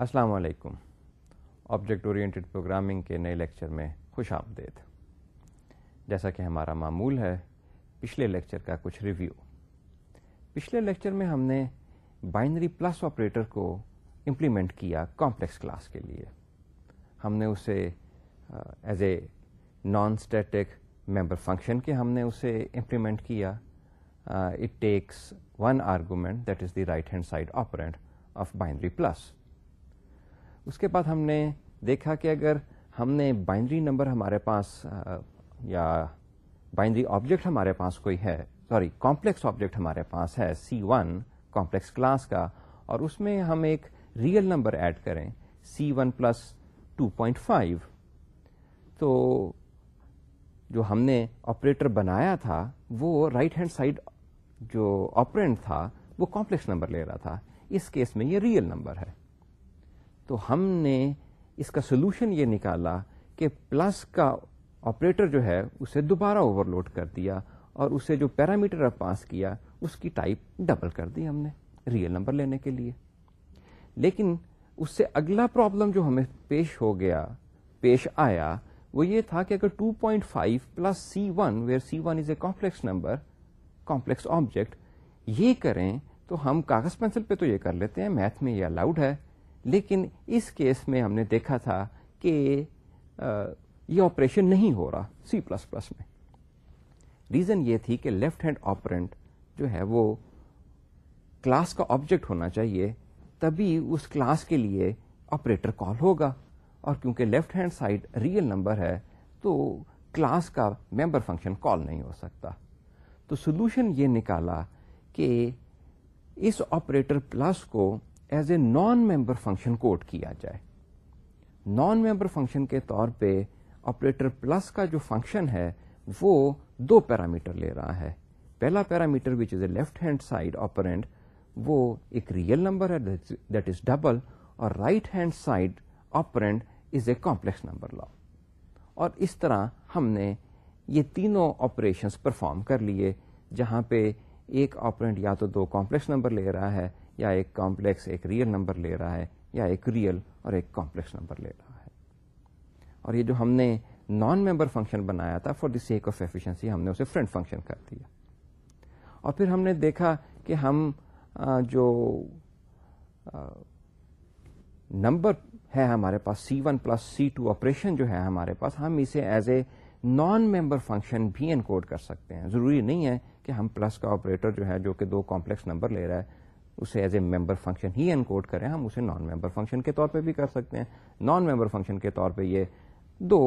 السلام علیکم object oriented programming کے نئے لیکچر میں خوش آمدید جیسا کہ ہمارا معمول ہے پچھلے لیکچر کا کچھ ریویو پچھلے لیکچر میں ہم نے بائنری پلس آپریٹر کو امپلیمنٹ کیا کمپلیکس کلاس کے لیے ہم نے اسے as a non static member function کے ہم نے اسے امپلیمنٹ کیا it takes one argument that is the right hand side operand of binary plus اس کے بعد ہم نے دیکھا کہ اگر ہم نے بائنڈری نمبر ہمارے پاس یا بائنڈری آبجیکٹ ہمارے پاس کوئی ہے سوری کمپلیکس آبجیکٹ ہمارے پاس ہے سی ون کمپلیکس کلاس کا اور اس میں ہم ایک ریئل نمبر ایڈ کریں C one plus two point five تو جو ہم نے آپریٹر بنایا تھا وہ رائٹ ہینڈ سائڈ جو آپرینٹ تھا وہ کمپلیکس نمبر لے رہا تھا اس کیس میں یہ ریئل نمبر ہے تو ہم نے اس کا سولوشن یہ نکالا کہ پلس کا آپریٹر جو ہے اسے دوبارہ اوور لوڈ کر دیا اور اسے جو پیرامیٹر پاس کیا اس کی ٹائپ ڈبل کر دی ہم نے ریئل نمبر لینے کے لیے لیکن اس سے اگلا پرابلم جو ہمیں پیش ہو گیا پیش آیا وہ یہ تھا کہ اگر 2.5 point five plus C one where C one is a complex number complex object یہ کریں تو ہم کاغذ پینسل پہ تو یہ کر لیتے ہیں میتھ میں یہ الاؤڈ ہے لیکن اس کیس میں ہم نے دیکھا تھا کہ یہ آپریشن نہیں ہو رہا سی پلس پلس میں ریزن یہ تھی کہ لیفٹ ہینڈ آپرینٹ جو ہے وہ کلاس کا آبجیکٹ ہونا چاہیے تبھی اس کلاس کے لیے آپریٹر کال ہوگا اور کیونکہ left hand side real number ہے تو کلاس کا ممبر فنکشن کال نہیں ہو سکتا تو سولوشن یہ نکالا کہ اس آپریٹر پلس کو as a non member function code کیا جائے نان ممبر فنکشن کے طور پہ آپریٹر پلس کا جو فنکشن ہے وہ دو پیرامیٹر لے رہا ہے پہلا parameter which is a left hand side operand وہ ایک ریئل نمبر ہے دیٹ از ڈبل اور right hand side operand is a complex number لا اور اس طرح ہم نے یہ تینوں آپریشنس پرفارم کر لیے جہاں پہ ایک آپرینٹ یا تو دو کمپلیکس نمبر لے رہا ہے یا ایک کمپلیکس ایک ریئل نمبر لے رہا ہے یا ایک ریئل اور ایک کمپلیکس نمبر لے رہا ہے اور یہ جو ہم نے نان ممبر فنکشن بنایا تھا فور سیک آف ایفیشنسی ہم نے اسے فرنٹ فنکشن کر دیا اور پھر ہم نے دیکھا کہ ہم جو نمبر ہے ہمارے پاس C one plus C two operation جو ہے ہمارے پاس ہم اسے as a non member function بھی انکوڈ کر سکتے ہیں ضروری نہیں ہے کہ ہم پلس کا آپریٹر جو ہے جو کہ دو کمپلیکس نمبر لے رہا ہے اسے ایز اے ممبر فنکشن ہی انکوڈ کریں ہم اسے نان ممبر فنکشن کے طور پہ بھی کر سکتے ہیں نان ممبر فنکشن کے طور پہ یہ دو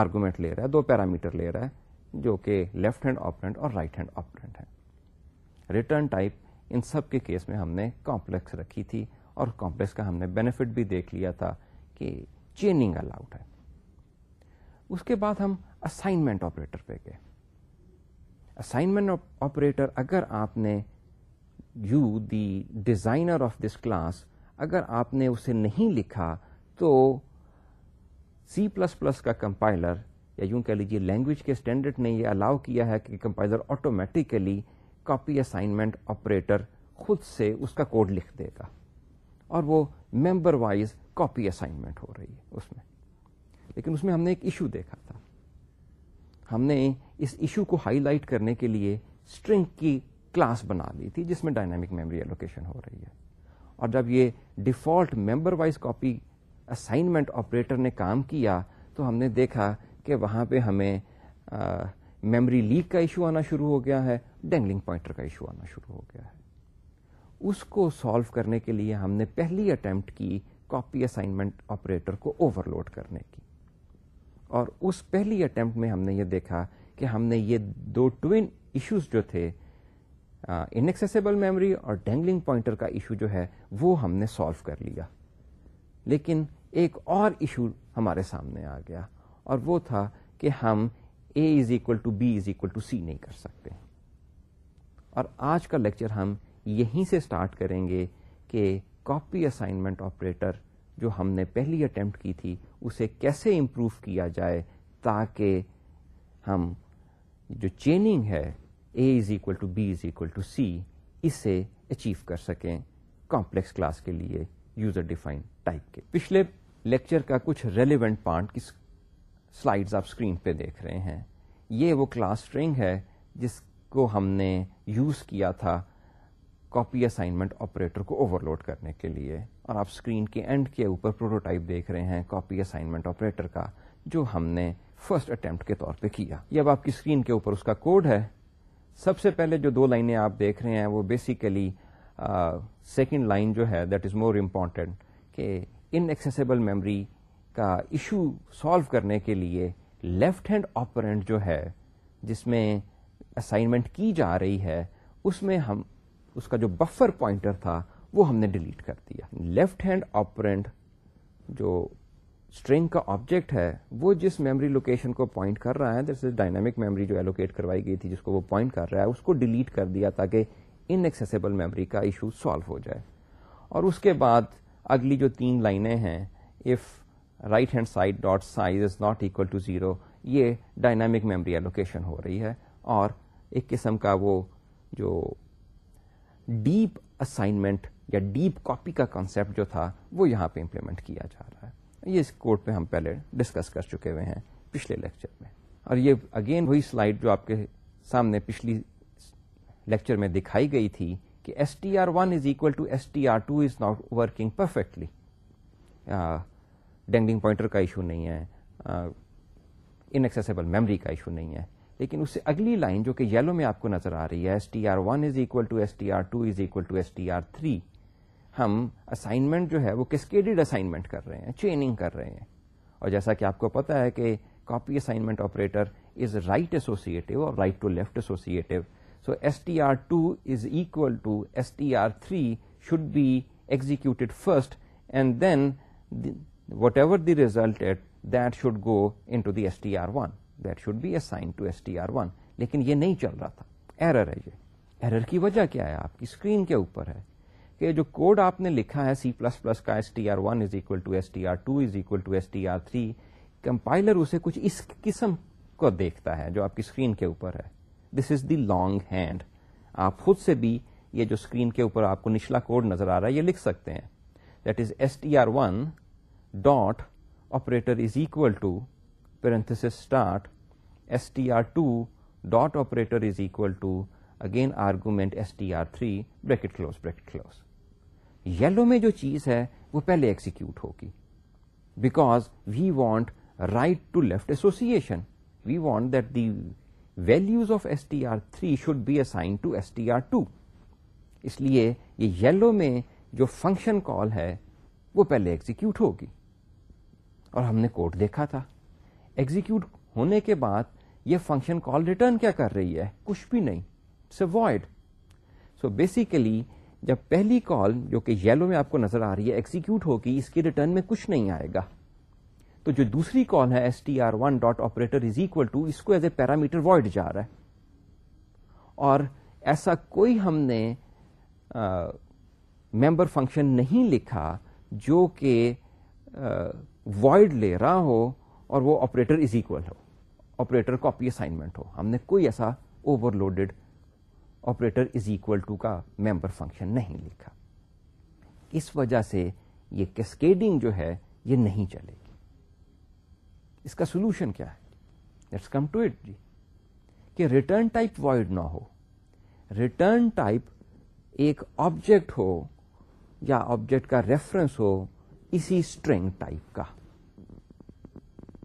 آرگومنٹ لے رہا ہے دو پیرامیٹر لے رہا ہے جو کہ لیفٹ ہینڈ آپرینٹ اور رائٹ ہینڈ آپرینٹ ہے ریٹرن ٹائپ ان سب کے کیس میں ہم نے کمپلیکس رکھی تھی اور کمپلیکس کا ہم نے بینیفٹ بھی دیکھ لیا تھا کہ چیننگ الاؤڈ ہے اس کے بعد ہم اسائنمنٹ آپریٹر پہ گئے اسائنمنٹ آپریٹر اگر آپ نے you the designer of this class اگر آپ نے اسے نہیں لکھا تو سی پلس پلس کا کمپائلر یا یوں کہہ لیجیے لینگویج کے اسٹینڈرڈ نے یہ الاؤ کیا ہے کہ compiler automatically copy assignment operator خود سے اس کا کوڈ لکھ دے گا اور وہ ممبر وائز کاپی اسائنمنٹ ہو رہی ہے اس میں لیکن اس میں ہم نے ایک ایشو دیکھا تھا ہم نے اس ایشو کو ہائی لائٹ کرنے کے لیے اسٹرنگ کی کلاس بنا لی تھی جس میں ڈائنامک میموری ایلوکیشن ہو رہی ہے اور جب یہ default member wise copy assignment operator نے کام کیا تو ہم نے دیکھا کہ وہاں پہ ہمیں میموری لیک کا ایشو آنا شروع ہو گیا ہے ڈینگلنگ پوائنٹر کا ایشو آنا شروع ہو گیا ہے اس کو سالو کرنے کے لیے ہم نے پہلی اٹمپٹ کی کاپی اسائنمنٹ آپریٹر کو اوور لوڈ کرنے کی اور اس پہلی اٹمپٹ میں ہم نے یہ دیکھا کہ ہم نے یہ دو ٹوین ایشوز جو تھے انیکسیسیبل میموری اور ڈینگلنگ پوائنٹر کا ایشو جو ہے وہ ہم نے سالو کر لیا لیکن ایک اور ایشو ہمارے سامنے آ گیا اور وہ تھا کہ ہم A is equal to B is equal to C نہیں کر سکتے اور آج کا لیکچر ہم یہیں سے اسٹارٹ کریں گے کہ کاپی اسائنمنٹ آپریٹر جو ہم نے پہلی اٹمپٹ کی تھی اسے کیسے امپروو کیا جائے تاکہ ہم جو چیننگ ہے A is equal to B is equal to C اسے اچیو کر سکیں کمپلیکس کلاس کے لیے یوزر ڈیفائن ٹائپ کے پچھلے لیکچر کا کچھ ریلیونٹ پارٹ سلائڈز آپ اسکرین پہ دیکھ رہے ہیں یہ وہ کلاس سٹرنگ ہے جس کو ہم نے یوز کیا تھا کاپی اسائنمنٹ آپریٹر کو اوور لوڈ کرنے کے لیے اور آپ اسکرین کے اینڈ کے اوپر پروٹوٹائپ دیکھ رہے ہیں کاپی اسائنمنٹ آپریٹر کا جو ہم نے فرسٹ اٹمپٹ کے طور پہ کیا یہ اب آپ کی اسکرین کے اوپر اس کا کوڈ ہے سب سے پہلے جو دو لائنیں آپ دیکھ رہے ہیں وہ بیسیکلی سیکنڈ لائن جو ہے دیٹ از مور امپورٹنٹ کہ ان ایکسیسیبل میموری کا ایشو سالو کرنے کے لیے لیفٹ ہینڈ آپرینٹ جو ہے جس میں اسائنمنٹ کی جا رہی ہے اس میں ہم اس کا جو بفر پوائنٹر تھا وہ ہم نے ڈیلیٹ کر دیا لیفٹ ہینڈ آپرینٹ جو اسٹرنگ کا آبجیکٹ ہے وہ جس میموری لوکیشن کو پوائنٹ کر رہا ہے جیسے ڈائنامک میمری جو ایلوکیٹ کروائی گئی تھی جس کو وہ پوائنٹ کر رہا ہے اس کو ڈیلیٹ کر دیا تاکہ ان ایکسیسیبل میموری کا ایشو سالو ہو جائے اور اس کے بعد اگلی جو تین لائنیں ہیں if right hand side dot size is not equal to zero یہ ڈائنامک میمری ایلوکیشن ہو رہی ہے اور ایک قسم کا وہ جو ڈیپ اسائنمنٹ یا ڈیپ کاپی کا کانسیپٹ جو تھا وہ یہاں پہ امپلیمنٹ کیا جا رہا ہے یہ اس کوڈ پہ ہم پہلے ڈسکس کر چکے ہوئے ہیں پچھلے لیکچر میں اور یہ اگین وہی سلائڈ جو آپ کے سامنے پچھلی لیکچر میں دکھائی گئی تھی کہ S T R one is equal to S T R two is not working perfectly dangling pointer کا ایشو نہیں ہے ان ایکسبل میمری کا ایشو نہیں ہے لیکن اس سے اگلی لائن جو کہ یلو میں آپ کو نظر آ رہی ہے S T R one is equal to S T R two is equal to S T R three ہم اسائنمنٹ جو ہے وہ کسکیڈڈ اسائنمنٹ کر رہے ہیں چیننگ کر رہے ہیں اور جیسا کہ آپ کو پتا ہے کہ copy assignment operator is right associative اور right to left associative so S T R two is equal to S T R three should be executed first and then whatever the result at that should go into the S T R one that should be assign to S T R one لیکن یہ نہیں چل رہا تھا error ہے یہ error کی وجہ کیا ہے آپ کی اسکرین کے اوپر ہے کہ جو کوڈ آپ نے لکھا ہے سی پلس پلس کا S T R one is equal to S T R two two is equal S T R three compiler اسے کچھ اس قسم کو دیکھتا ہے جو آپ کی اسکرین کے اوپر ہے this is the long hand آپ خود سے بھی یہ جو اسکرین کے اوپر آپ کو نچلا کوڈ نظر آ رہا ہے یہ لکھ سکتے ہیں that is S T R one dot operator is equal to parenthesis start S T R two dot operator is equal to again argument S T R three bracket close bracket close yellow میں جو چیز ہے وہ پہلے execute ہوگی because we want right to left association we want that the values of S T R three should be assign to S T R two اس لیے یہ yellow میں جو فنکشن کال ہے وہ پہلے ایگزیکیوٹ ہوگی اور ہم نے کوڈ دیکھا تھا ایگزیکیوٹ ہونے کے بعد یہ فنکشن کال ریٹرن کیا کر رہی ہے کچھ بھی نہیں وائڈ سو بیسیکلی جب پہلی کال جو کہ یلو میں آپ کو نظر آ رہی ہے ایکسیکیوٹ ہوگی اس کی ریٹرن میں کچھ نہیں آئے گا تو جو دوسری کال ہے S T R one dot operator is equal to اس کو ایز اے پیرامیٹر وائڈ جا رہا ہے اور ایسا کوئی ہم نے ممبر فنکشن نہیں لکھا جو کہ وائڈ لے رہا ہو اور وہ آپریٹر از اکول ہو آپریٹر کاپی اسائنمنٹ ہو ہم نے کوئی ایسا overloaded operator is equal to کا ممبر فنکشن نہیں لکھا اس وجہ سے یہ کیسکیڈنگ جو ہے یہ نہیں چلے گی اس کا سولوشن کیا ہے لیٹس کم ٹو اٹ جی کہ ریٹرن ٹائپ وائڈ نہ ہو ریٹرن ٹائپ ایک آبجیکٹ ہو یا آبجیکٹ کا ریفرنس ہو اسی اسٹرنگ ٹائپ کا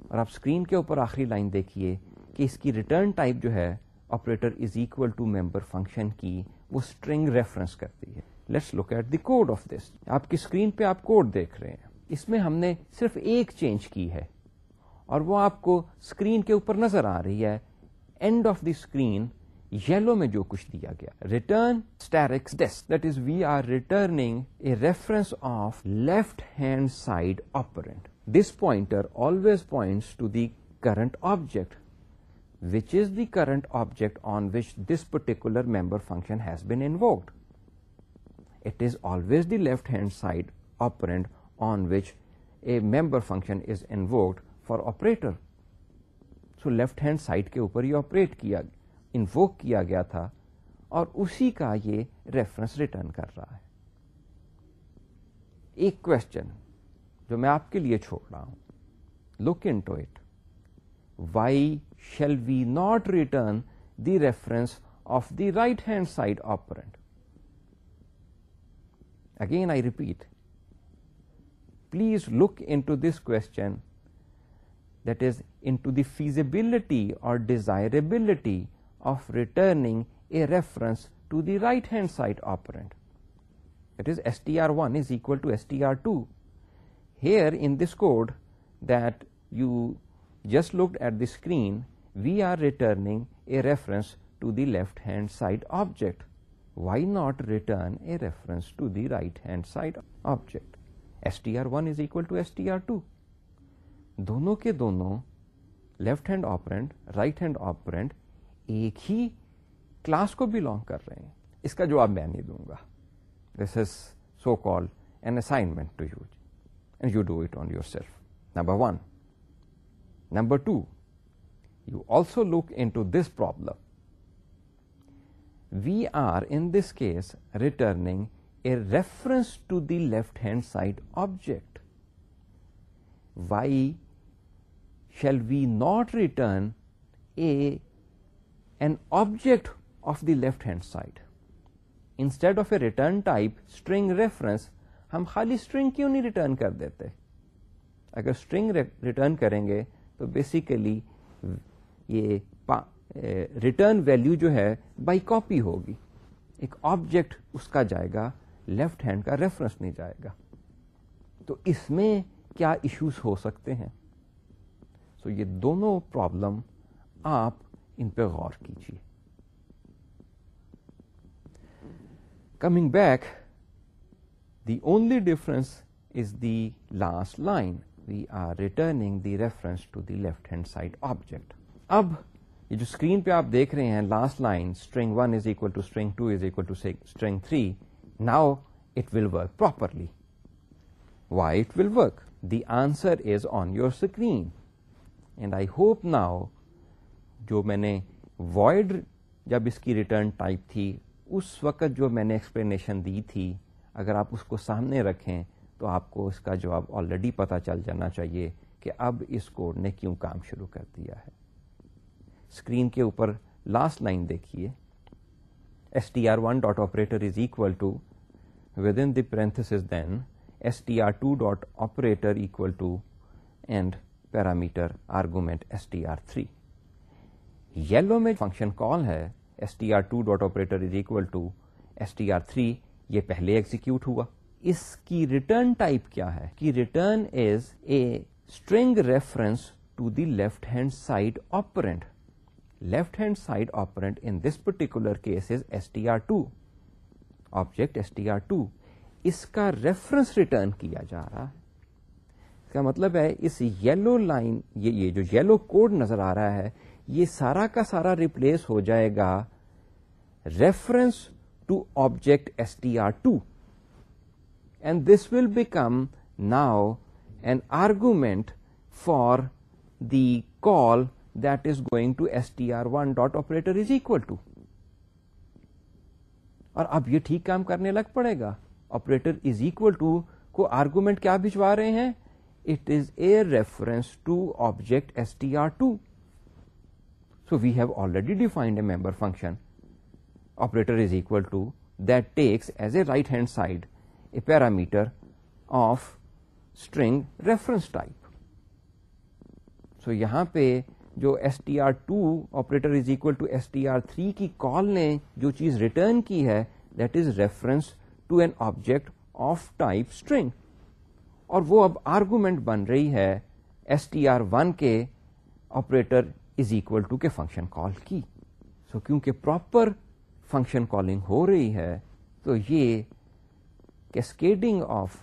اور آپ اسکرین کے اوپر آخری لائن دیکھیے کہ اس کی ریٹرن ٹائپ جو ہے operator is equal to member function کی وہ اسٹرنگ ریفرنس کرتی ہے let's look at the code of this آپ کی اسکرین پہ آپ کوڈ دیکھ رہے ہیں اس میں ہم نے صرف ایک چینج کی ہے اور وہ آپ کو اسکرین کے اوپر نظر آ رہی ہے end of the screen yellow میں جو کچھ دیا گیا return asterisks this that is we are returning a reference of left hand side operand this pointer always points to the current object which is the current object on which this particular member function has been invoked it is always left hand side آپ on which a member function is invoked for operator so left hand side کے اوپر یہ operate کیا انو کیا گیا تھا اور اسی کا یہ ریفرنس ریٹرن کر رہا ہے ایک کوشچن جو میں آپ کے لیے چھوڑ رہا ہوں look into at why shall we not return the reference of the right hand side operand? Again I repeat, please look into this question, that is into the feasibility or desirability of returning a reference to the right hand side operand, that is str1 is equal to str2. Here in this code that you just look at the screen we are returning a reference to left hand side object why not return a reference to the right hand side object S T R one is equal کے دونوں left hand operand right hand آپ ایک ہی class کو belong کر رہے ہیں اس کا جواب میں نہیں دوں گا this is so called an assignment to use and you do it on yourself number one number two you also look problem. This problem we are in this case reference a reference to hand hand side object why shall we not a a an object of left hand side instead of a return type string reference ہم خالی string کیوں نہیں return کر دیتے اگر string return کریں گے تو بیسیکلی یہ ریٹرن ویلو جو ہے بائی کاپی ہوگی ایک آبجیکٹ اس کا جائے گا لیفٹ ہینڈ کا ریفرنس نہیں جائے گا تو اس میں کیا ایشوز ہو سکتے ہیں سو یہ دونوں پرابلم آپ ان پہ غور کیجیے coming back the only difference is the last line we are returning the reference to the left hand side object اب یہ جو اسکرین پہ آپ دیکھ رہے ہیں last line string string string one is is equal equal to to to three now it it will will work work properly why the answer is on your screen and I hope now جو میں نے wide جب اس کی return type تھی اس وقت جو میں نے ایکسپلینیشن دی تھی اگر آپ اس کو سامنے رکھیں تو آپ کو اس کا جواب آلریڈی پتا چل جانا چاہیے کہ اب اس کوڈ نے کیوں کام شروع کر دیا ہے اسکرین کے اوپر لاسٹ لائن دیکھیے S T R one dot operator is equal to with in the T R two dot operator equal to and parameter argument S T R three yellow میں فنکشن کال ہے S T R two dot operator is equal to S T R three یہ پہلے execute ہوا اس کی return type کیا ہے return is a string reference to the left hand side operand left hand side operand in this particular case is S T R two object S T R two اس کا reference return کیا جا رہا ہے مطلب ہے اس yellow line یہ جو یلو کوڈ نظر آ رہا ہے یہ سارا کا سارا ریپلیس ہو جائے گا reference to object S T R two and this will become now an argument for the call that is going to S T R one dot to is to اور اب یہ ٹھیک کام کرنے لگ پڑے گا آپریٹر از اکول ٹو کو آرگومنٹ کیا بھجوا رہے ہیں it is a reference to object S T R two so we have already defined a member function operator is equal to takes as a right hand side parameter of string reference type so یہاں پہ جو S T R two operator is equal to S T R three کی call نے جو چیز return کی ہے that is reference to an object of type string اور وہ اب آرگومنٹ بن رہی ہے ایس ٹی آر ون کے آپریٹر از اکول ٹو کے فنکشن کال کی سو so, کیونکہ پراپر فنکشن کالنگ ہو رہی ہے تو یہ cascading of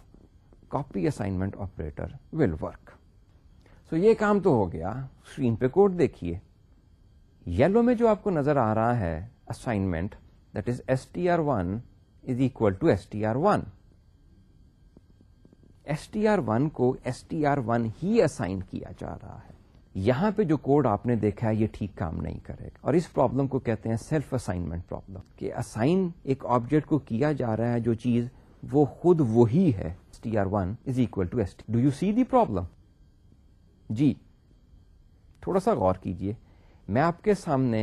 copy assignment operator will work so یہ کام تو ہو گیا اسکرین پہ کوڈ دیکھیے یلو میں جو آپ کو نظر آ رہا ہے assignment that is S T R one is equal to S T R one S T R one کو ایس ٹی آر ون ہی اسائن کیا جا رہا ہے یہاں پہ جو کوڈ آپ نے دیکھا ہے یہ ٹھیک کام نہیں کرے گا اور اس پرابلم کو کہتے ہیں سیلف اسائنمنٹ پرابلم کہ اسائن ایک آبجیکٹ کو کیا جا رہا ہے جو چیز وہ خود وہی ہے جی تھوڑا سا غور کیجئے میں آپ کے سامنے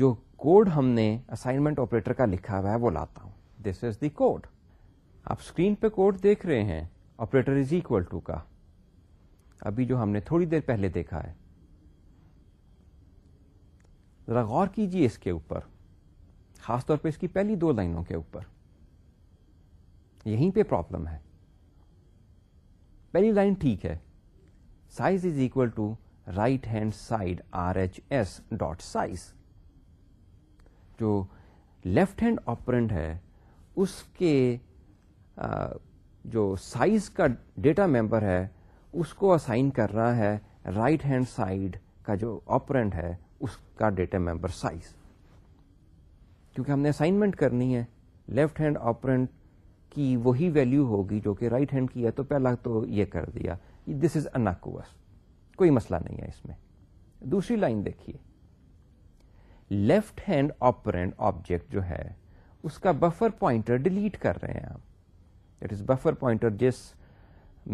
جو کوڈ ہم نے اسائنمنٹ آپریٹر کا لکھا ہوا ہے وہ لاتا ہوں دس از دی کوڈ آپ اسکرین پہ کوڈ دیکھ رہے ہیں آپریٹر از اکول ٹو کا ابھی جو ہم نے تھوڑی دیر پہلے دیکھا ہے ذرا غور کیجئے اس کے اوپر خاص طور پہ اس کی پہلی دو لائنوں کے اوپر یہیں پہ پرابلم ہے پہلی لائن ٹھیک ہے size is equal to right hand side R H S dot size جو لیفٹ ہینڈ آپرنٹ ہے اس کے جو سائز کا ڈیٹا ممبر ہے اس کو اسائن کرنا ہے رائٹ ہینڈ سائڈ کا جو آپرنٹ ہے اس کا ڈیٹا ممبر سائز کیونکہ ہم نے اسائنمنٹ کرنی ہے لیفٹ ہینڈ آپرنٹ کی وہی ویلو ہوگی جو کہ رائٹ ہینڈ کی ہے تو پہلا تو یہ کر دیا دس از اناکوس کوئی مسئلہ نہیں ہے اس میں دوسری لائن دیکھیے لیفٹ ہینڈ آپرینٹ آبجیکٹ جو ہے اس کا بفر پوائنٹر ڈیلیٹ کر رہے ہیں آپ از بفر پوائنٹر جس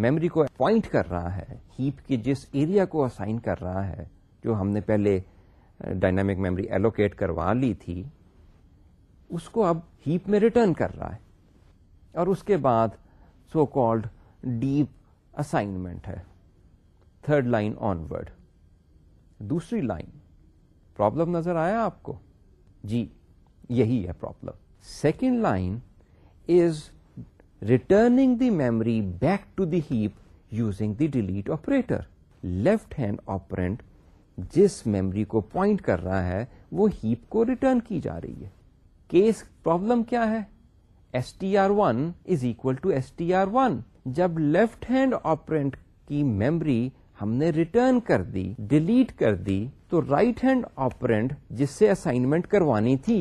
میمری کو پوائنٹ کر رہا ہے ہیپ کے جس ایریا کو اسائن کر رہا ہے جو ہم نے پہلے ڈائنامک میمری ایلوکیٹ کروا لی تھی اس کو اب ہیپ میں ریٹرن کر رہا ہے اور اس کے بعد سو کالڈ ڈیپ اسائنمنٹ ہے تھرڈ لائن آنورڈ دوسری لائن پرابلم نظر آیا آپ کو جی یہی ہے problem second line is returning the memory back to the heap using the delete operator left hand operand جس میمری کو پوائنٹ کر رہا ہے وہ ہیپ کو ریٹرن کی جا رہی ہے کیس پرابلم کیا ہے S one is equal to S T R one جب لیفٹ ہینڈ آپرینٹ کی میمری ہم نے ریٹرن کر دی ڈیلیٹ کر دی تو رائٹ ہینڈ آپرینٹ جس سے اسائنمنٹ کروانی تھی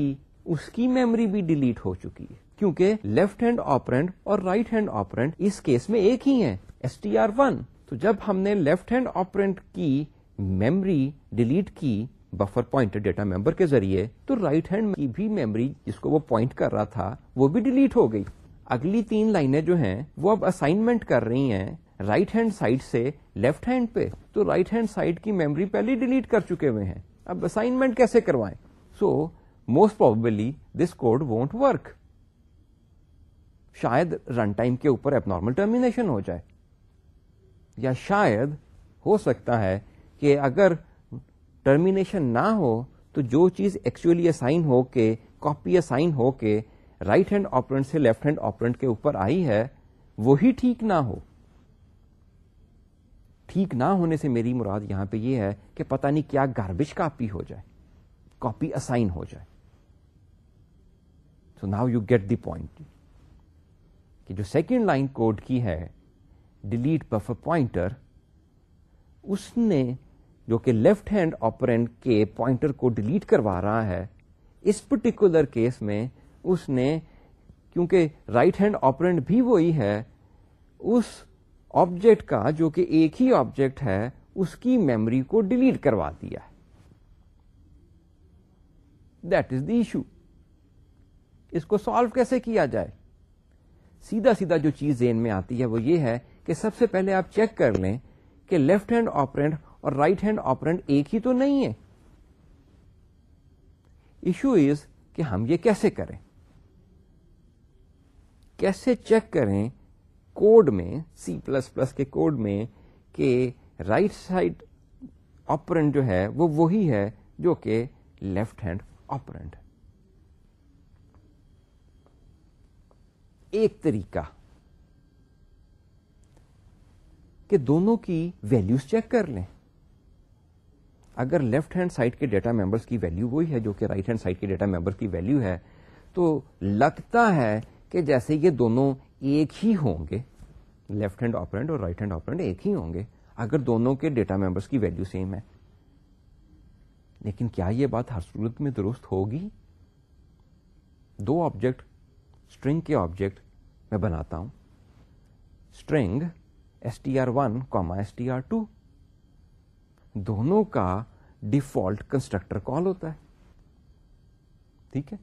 اس کی میمری بھی ڈیلیٹ ہو چکی ہے کیونکہ لیفٹ ہینڈ آپرینٹ اور رائٹ ہینڈ آپرینٹ اس کیس میں ایک ہی ہے ایس ٹی آر ون تو جب ہم نے لیفٹ ہینڈ آپرینٹ کی میمری ڈیلیٹ کی بفر پوائنٹ ڈیٹا ممبر کے ذریعے تو رائٹ ہینڈ بھی میموری جس کو وہ پوائنٹ کر رہا تھا وہ بھی ڈیلیٹ ہو گئی اگلی تین لائنیں جو ہیں وہ اب اسائنمنٹ کر رہی ہیں رائٹ ہینڈ سائڈ سے لیفٹ ہینڈ پہ تو رائٹ ہینڈ سائڈ کی میمری پہلے ڈیلیٹ کر چکے ہوئے ہیں اب اسائنمنٹ کیسے کروائیں so most probably this code won't work شاید رن ٹائم کے اوپر اب نارمل ٹرمینیشن ہو جائے یا شاید ہو سکتا ہے کہ اگر ٹرمینیشن نہ ہو تو جو چیز ایکچولی اسائن ہو کے کاپی اسائن ہو کے رائٹ ہینڈ آپرنٹ سے لیفٹ ہینڈ آپرنٹ کے اوپر آئی ہے وہی ٹھیک نہ ہو ٹھیک نہ ہونے سے میری مراد یہاں پہ یہ ہے کہ پتہ نہیں کیا گاربیج کاپی ہو جائے کاپی اسائن ہو جائے so now you get the point کہ جو سیکنڈ لائن کوڈ کی ہے ڈیلیٹ بف پوائنٹر اس نے جو کہ لیفٹ ہینڈ آپرینٹ کے پوائنٹر کو ڈیلیٹ کروا رہا ہے اس پرٹیکولر کیس میں اس نے کیونکہ رائٹ ہینڈ آپرینٹ بھی وہی ہے اس آبجیکٹ کا جو کہ ایک ہی آبجیکٹ ہے اس کی میمری کو ڈیلیٹ کروا دیا ہے دیٹ از دی ایشو اس کو سالو کیسے کیا جائے سیدھا سیدھا جو چیز زین میں آتی ہے وہ یہ ہے کہ سب سے پہلے آپ چیک کر لیں کہ لیفٹ ہینڈ آپرینٹ اور رائٹ ہینڈ آپرینٹ ایک ہی تو نہیں ہے ایشو از کہ ہم یہ کیسے کریں کیسے چیک کریں کوڈ میں سی پلس پلس کے کوڈ میں کہ رائٹ سائڈ آپرینٹ جو ہے وہ وہی ہے جو کہ لیفٹ ہینڈ آپرینٹ ایک طریقہ کہ دونوں کی ویلیوز چیک کر لیں اگر لیفٹ ہینڈ سائڈ کے ڈیٹا ممبرس کی ویلو وہی ہے جو کہ رائٹ ہینڈ سائڈ کے ڈیٹا ممبر کی ویلو ہے تو لگتا ہے کہ جیسے یہ دونوں ایک ہی ہوں گے لیفٹ ہینڈ آپرینٹ اور رائٹ ہینڈ آپرینٹ ایک ہی ہوں گے اگر دونوں کے ڈیٹا ممبرس کی ویلو سیم ہے لیکن کیا یہ بات ہر صورت میں درست ہوگی دو آبجیکٹ اسٹرنگ کے آبجیکٹ میں بناتا ہوں string S T R one comma S T R two دونوں کا ڈیفالٹ کنسٹرکٹر کال ہوتا ہے ٹھیک ہے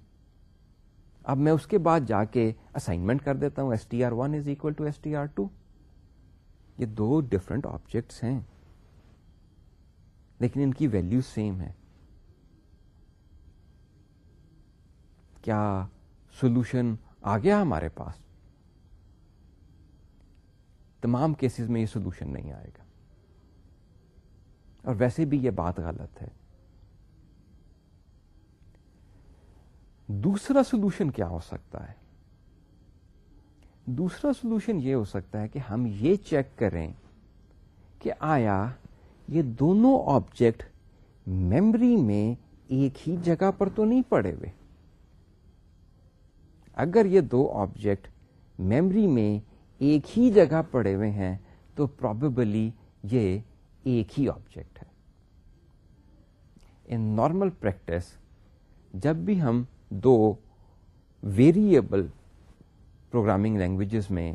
اب میں اس کے بعد جا کے اسائنمنٹ کر دیتا ہوں S T R one is equal to S T R two یہ دو ڈفرنٹ آبجیکٹس ہیں لیکن ان کی ویلو سیم ہے کیا سولوشن آ گیا ہمارے پاس تمام کیسز میں یہ سولوشن نہیں آئے گا اور ویسے بھی یہ بات غلط ہے دوسرا سولوشن کیا ہو سکتا ہے دوسرا سولوشن یہ ہو سکتا ہے کہ ہم یہ چیک کریں کہ آیا یہ دونوں آبجیکٹ میمری میں ایک ہی جگہ پر تو نہیں پڑے ہوئے اگر یہ دو آبجیکٹ میمری میں ایک ہی جگہ پڑے ہوئے ہیں تو پرابیبلی یہ ایک ہی آبجیکٹ ہے ان نارمل پریکٹس جب بھی ہم دو ویریبل پروگرامنگ لینگویجز میں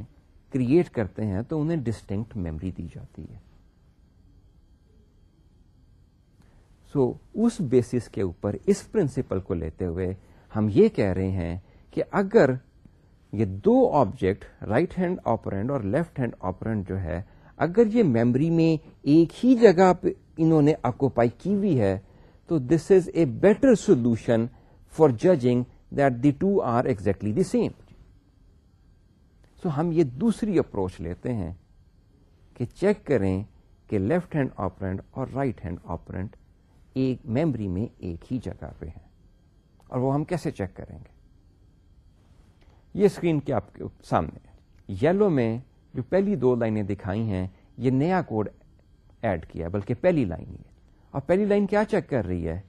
کریٹ کرتے ہیں تو انہیں ڈسٹنکٹ میمری دی جاتی ہے سو so, اس بیسس کے اوپر اس پرنسپل کو لیتے ہوئے ہم یہ کہہ رہے ہیں کہ اگر یہ دو آبجیکٹ رائٹ ہینڈ آپرینڈ اور لیفٹ ہینڈ آپرینڈ جو ہے اگر یہ میمری میں ایک ہی جگہ پہ انہوں نے آکوپائی کی ہوئی ہے تو this is a better solution for judging that the two are exactly the same so ہم یہ دوسری اپروچ لیتے ہیں کہ چیک کریں کہ لیفٹ ہینڈ آپرینٹ اور رائٹ ہینڈ آپرینٹ ایک میمری میں ایک ہی جگہ پہ ہیں اور وہ ہم کیسے چیک کریں گے یہ اسکرین کے آپ کے سامنے یلو میں جو پہلی دو لائنیں دکھائی ہیں یہ نیا کوڈ ایڈ کیا ہے بلکہ پہلی لائن ہے اور پہلی لائن کیا چیک کر رہی ہے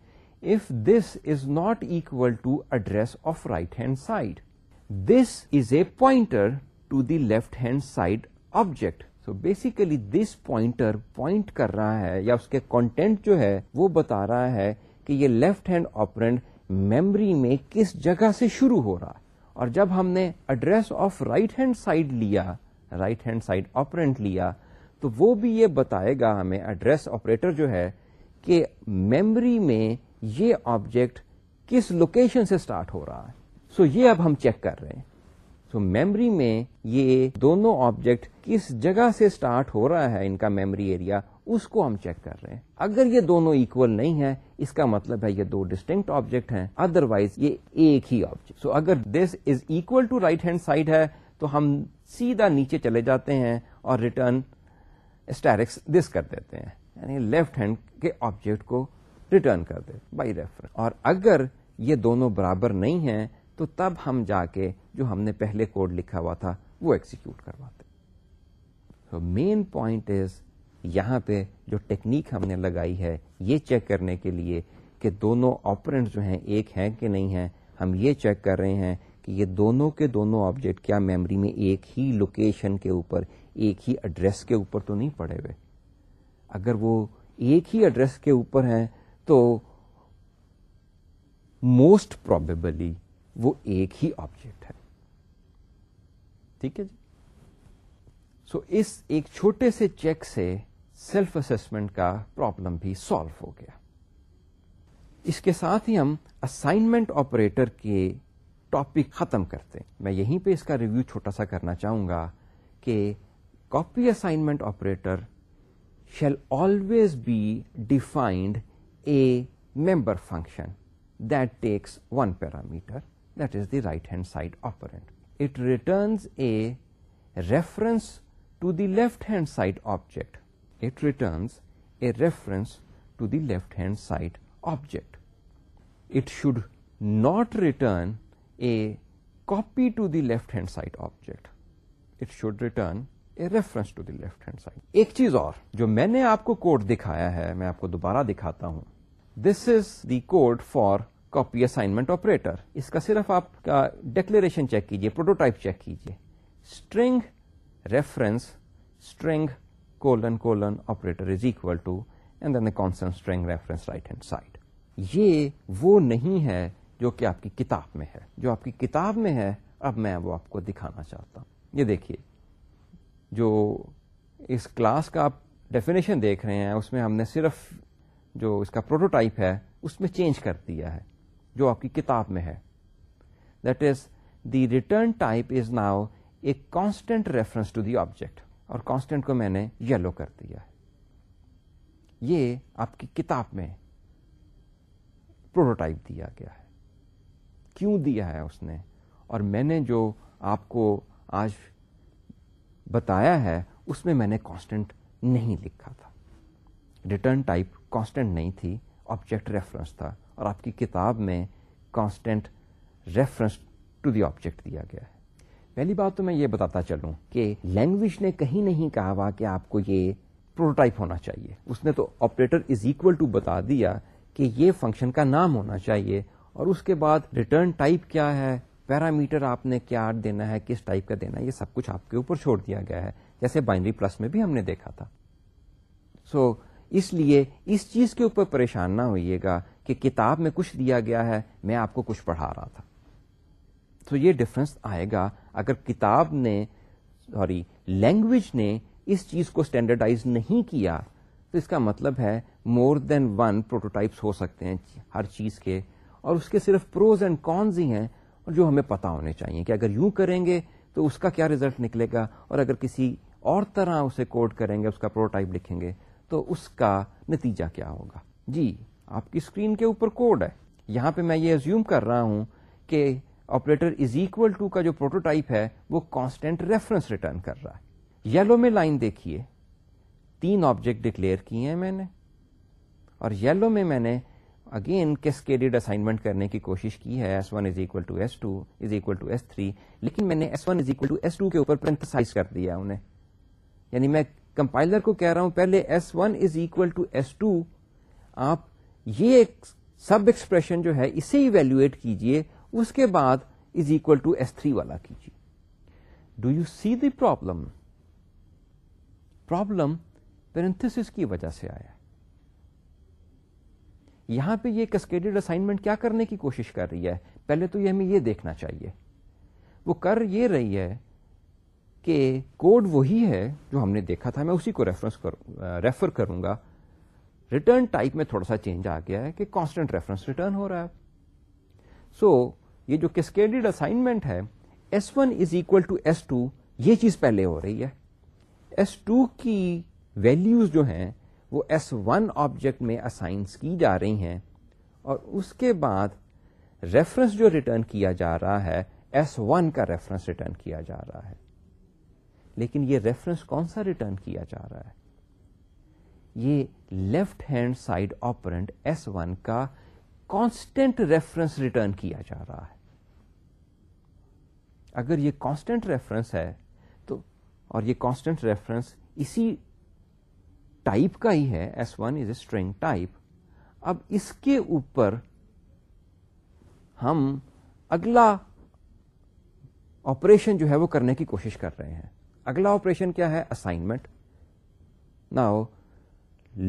if this is not equal to address of right hand side this is a pointer to the left hand side object so basically this pointer point کر رہا ہے یا اس کے کانٹینٹ جو ہے وہ بتا رہا ہے کہ یہ لیفٹ ہینڈ آپرینٹ میمری میں کس جگہ سے شروع ہو رہا اور جب ہم نے address of right hand side لیا رائٹ ہینڈ سائڈ آپرینٹ لیا تو وہ بھی یہ بتائے گا ہمیں ایڈریس آپریٹر جو ہے کہ میمری میں یہ آبجیکٹ کس لوکیشن سے اسٹارٹ ہو رہا ہے سو so یہ اب ہم چیک کر رہے ہیں سو so میمری میں یہ دونوں آبجیکٹ کس جگہ سے اسٹارٹ ہو رہا ہے ان کا میمری ایریا اس کو ہم چیک کر رہے ہیں اگر یہ دونوں اکول نہیں ہے اس کا مطلب ہے یہ دو ڈسٹنکٹ آبجیکٹ ہیں ادر وائز یہ ایک ہی آبجیکٹ سو so اگر this is equal to right hand side ہے تو ہم سیدھا نیچے چلے جاتے ہیں اور ریٹرن اسٹیرکس دس کر دیتے ہیں یعنی لیفٹ ہینڈ کے آبجیکٹ کو ریٹرن کر دیتے بائی ریفرنس اور اگر یہ دونوں برابر نہیں ہیں تو تب ہم جا کے جو ہم نے پہلے کوڈ لکھا ہوا تھا وہ ایکسیکیوٹ کرواتے مین پوائنٹ از یہاں پہ جو ٹیکنیک ہم نے لگائی ہے یہ چیک کرنے کے لیے کہ دونوں آپرینٹ جو ہیں ایک ہیں کہ نہیں ہیں ہم یہ چیک کر رہے ہیں یہ دونوں کے دونوں آبجیکٹ کیا میموری میں ایک ہی لوکیشن کے اوپر ایک ہی ایڈریس کے اوپر تو نہیں پڑے ہوئے اگر وہ ایک ہی ایڈریس کے اوپر ہیں تو موسٹ پروبیبلی وہ ایک ہی آبجیکٹ ہے ٹھیک ہے جی سو اس ایک چھوٹے سے چیک سے سیلف اسمنٹ کا پرابلم بھی سالو ہو گیا اس کے ساتھ ہی ہم اسائنمنٹ آپریٹر کے ٹاپک ختم کرتے میں یہیں پہ اس کا ریویو چھوٹا سا کرنا چاہوں گا کہ copy assignment operator shall always be defined a member function that takes one parameter that is the right hand side operand it returns a reference to the left hand side object it returns a reference to the left hand side object it should not return a copy to the left hand side object. It should return a reference to the left hand side. ایک چیز اور جو میں نے آپ کو code دکھایا ہے میں آپ کو دوبارہ دکھاتا ہوں this is the code for copy assignment operator اس کا صرف آپ کا ڈیکلریشن چیک کیجیے پروٹوٹائپ چیک کیجیے string reference string colon colon operator is equal to and then the string reference right hand side یہ وہ نہیں ہے جو کہ آپ کی کتاب میں ہے جو آپ کی کتاب میں ہے اب میں وہ آپ کو دکھانا چاہتا ہوں یہ دیکھیے جو اس کلاس کا آپ ڈیفینیشن دیکھ رہے ہیں اس میں ہم نے صرف جو اس کا پروٹوٹائپ ہے اس میں چینج کر دیا ہے جو آپ کی کتاب میں ہے that is the return type is now a constant reference to the object اور کانسٹینٹ کو میں نے یلو کر دیا ہے یہ آپ کی کتاب میں پروٹوٹائپ دیا گیا ہے کیوں دیا ہے اس نے اور میں نے جو آپ کو آج بتایا ہے اس میں میں نے کانسٹنٹ نہیں لکھا تھا ریٹرن ٹائپ کانسٹنٹ نہیں تھی آبجیکٹ ریفرنس تھا اور آپ کی کتاب میں constant reference to the object دیا گیا ہے پہلی بات تو میں یہ بتاتا چلوں کہ لینگویج نے کہیں نہیں کہا ہوا کہ آپ کو یہ پروٹوٹائپ ہونا چاہیے اس نے تو آپریٹر از اکول ٹو بتا دیا کہ یہ فنکشن کا نام ہونا چاہیے اور اس کے بعد ریٹرن ٹائپ کیا ہے پیرامیٹر آپ نے کیا دینا ہے کس ٹائپ کا دینا ہے یہ سب کچھ آپ کے اوپر چھوڑ دیا گیا ہے جیسے بائنری پلس میں بھی ہم نے دیکھا تھا سو so, اس لیے اس چیز کے اوپر پریشان نہ ہوئیے گا کہ کتاب میں کچھ دیا گیا ہے میں آپ کو کچھ پڑھا رہا تھا تو یہ ڈفرنس آئے گا اگر کتاب نے سوری لینگویج نے اس چیز کو اسٹینڈرڈائز نہیں کیا تو اس کا مطلب ہے مور دین ون پروٹوٹائپس ہو سکتے ہیں ہر چیز کے اور اس کے صرف پروز اینڈ کونز ہی ہیں اور جو ہمیں پتا ہونے چاہیے کہ اگر یوں کریں گے تو اس کا کیا ریزلٹ نکلے گا اور اگر کسی اور طرح اسے کوڈ کریں گے اس کا پروٹائپ لکھیں گے تو اس کا نتیجہ کیا ہوگا جی آپ کی اسکرین کے اوپر کوڈ ہے یہاں پہ میں یہ ازیوم کر رہا ہوں کہ آپریٹر از اکول ٹو کا جو پروٹوٹائپ ہے وہ کانسٹینٹ ریفرنس ریٹرن کر رہا ہے یلو میں لائن دیکھیے تین آبجیکٹ ڈکلیئر کیے ہیں میں نے اور یلو میں میں نے اگین کس اسائنمنٹ کرنے کی کوشش کی ہے S one is equal to S two is equal to S three لیکن میں نے S one is equal to S two کے اوپر پرنتسائز کر دیا انہیں یعنی میں کمپائلر کو کہہ رہا ہوں پہلے S one is equal to S two آپ یہ سب ایکسپریشن جو ہے اسے ایویلویٹ کیجیے اس کے بعد is equal to S three والا کیجیے do you see the problem problem parentheses کی وجہ سے آیا یہاں پہ یہ کسکیڈ اسائنمنٹ کیا کرنے کی کوشش کر رہی ہے پہلے تو یہ ہمیں یہ دیکھنا چاہیے وہ کر یہ رہی ہے کہ کوڈ وہی ہے جو ہم نے دیکھا تھا میں اسی کو ریفرنس ریفر کروں گا ریٹرن ٹائپ میں تھوڑا سا چینج آ گیا ہے کہ کانسٹنٹ ریفرنس ریٹرن ہو رہا ہے سو یہ جو کسکیڈ اسائنمنٹ ہے S one is equal to S two یہ چیز پہلے ہو رہی ہے کی جو ہیں وہ ایس ون آبجیکٹ میں اسائنس کی جا رہی ہیں اور اس کے بعد ریفرنس جو ریٹرن کیا جا رہا ہے ایس ون کا ریفرنس ریٹرن کیا جا رہا ہے لیکن یہ ریفرنس کون سا ریٹرن کیا جا رہا ہے یہ left hand side operand S one کا کانسٹینٹ ریفرنس ریٹرن کیا جا رہا ہے اگر یہ کانسٹنٹ ریفرنس ہے تو اور یہ کانسٹنٹ ریفرنس اسی ٹائپ کا ہی ہے S one is a string type اب اس کے اوپر ہم اگلا آپریشن جو ہے وہ کرنے کی کوشش کر رہے ہیں اگلا آپریشن کیا ہے assignment now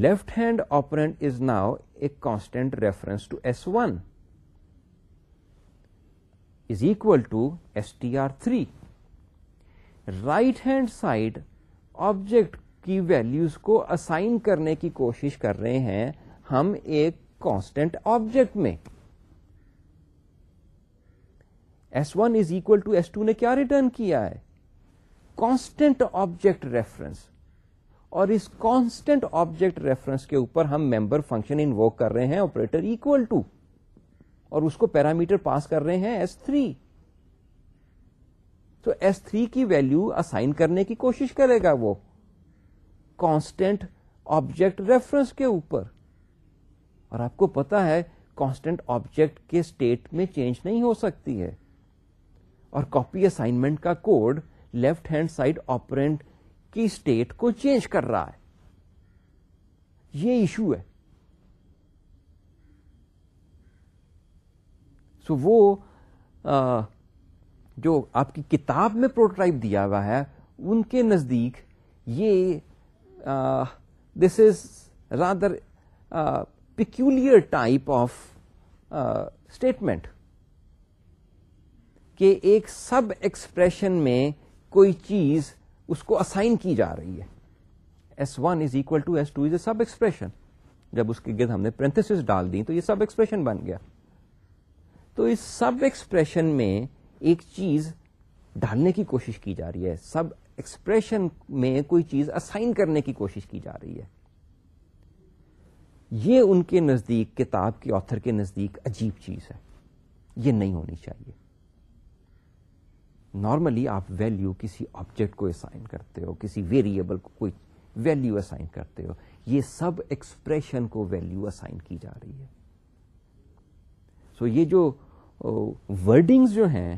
left hand operand is now a constant reference to S one is equal to S T R three right hand side object کی ویلیوز کو اسائن کرنے کی کوشش کر رہے ہیں ہم ایک کانسٹنٹ آبجیکٹ میں S one is equal to S two نے کیا ریٹرن کیا ہے کانسٹنٹ آبجیکٹ ریفرنس اور اس کانسٹنٹ آبجیکٹ ریفرنس کے اوپر ہم ممبر فنکشن کر رہے ہیں آپریٹر اکول ٹو اور اس کو پیرامیٹر پاس کر رہے ہیں ایس تھری تو ایس تھری کی ویلو اسائن کرنے کی کوشش کرے گا وہ کانسٹینٹ آبجیکٹ ریفرنس کے اوپر اور آپ کو پتا ہے کانسٹینٹ آبجیکٹ کے اسٹیٹ میں چینج نہیں ہو سکتی ہے اور کاپی اسائنمنٹ کا code left hand side operand کی اسٹیٹ کو چینج کر رہا ہے یہ ایشو ہے سو وہ جو آپ کی کتاب میں پروٹوٹائپ دیا ہوا ہے ان کے نزدیک یہ this is rather peculiar type of statement کہ ایک سب ایکسپریشن میں کوئی چیز اس کو اسائن کی جا رہی ہے S one is equal to S two is a sub expression جب اس کے گرد ہم نے پرنتس ڈال دی تو یہ سب ایکسپریشن بن گیا تو اس سب ایکسپریشن میں ایک چیز ڈالنے کی کوشش کی جا رہی ہے سب ایکسپریشن میں کوئی چیز اسائن کرنے کی کوشش کی جا رہی ہے یہ ان کے نزدیک کتاب کے آتھر کے نزدیک عجیب چیز ہے یہ نہیں ہونی چاہیے نارملی آپ ویلو کسی آبجیکٹ کو اسائن کرتے ہو کسی ویریبل کو کوئی ویلو اسائن کرتے ہو یہ سب ایکسپریشن کو ویلو اسائن کی جا رہی ہے سو so یہ جو uh, جو ورڈنگز ہیں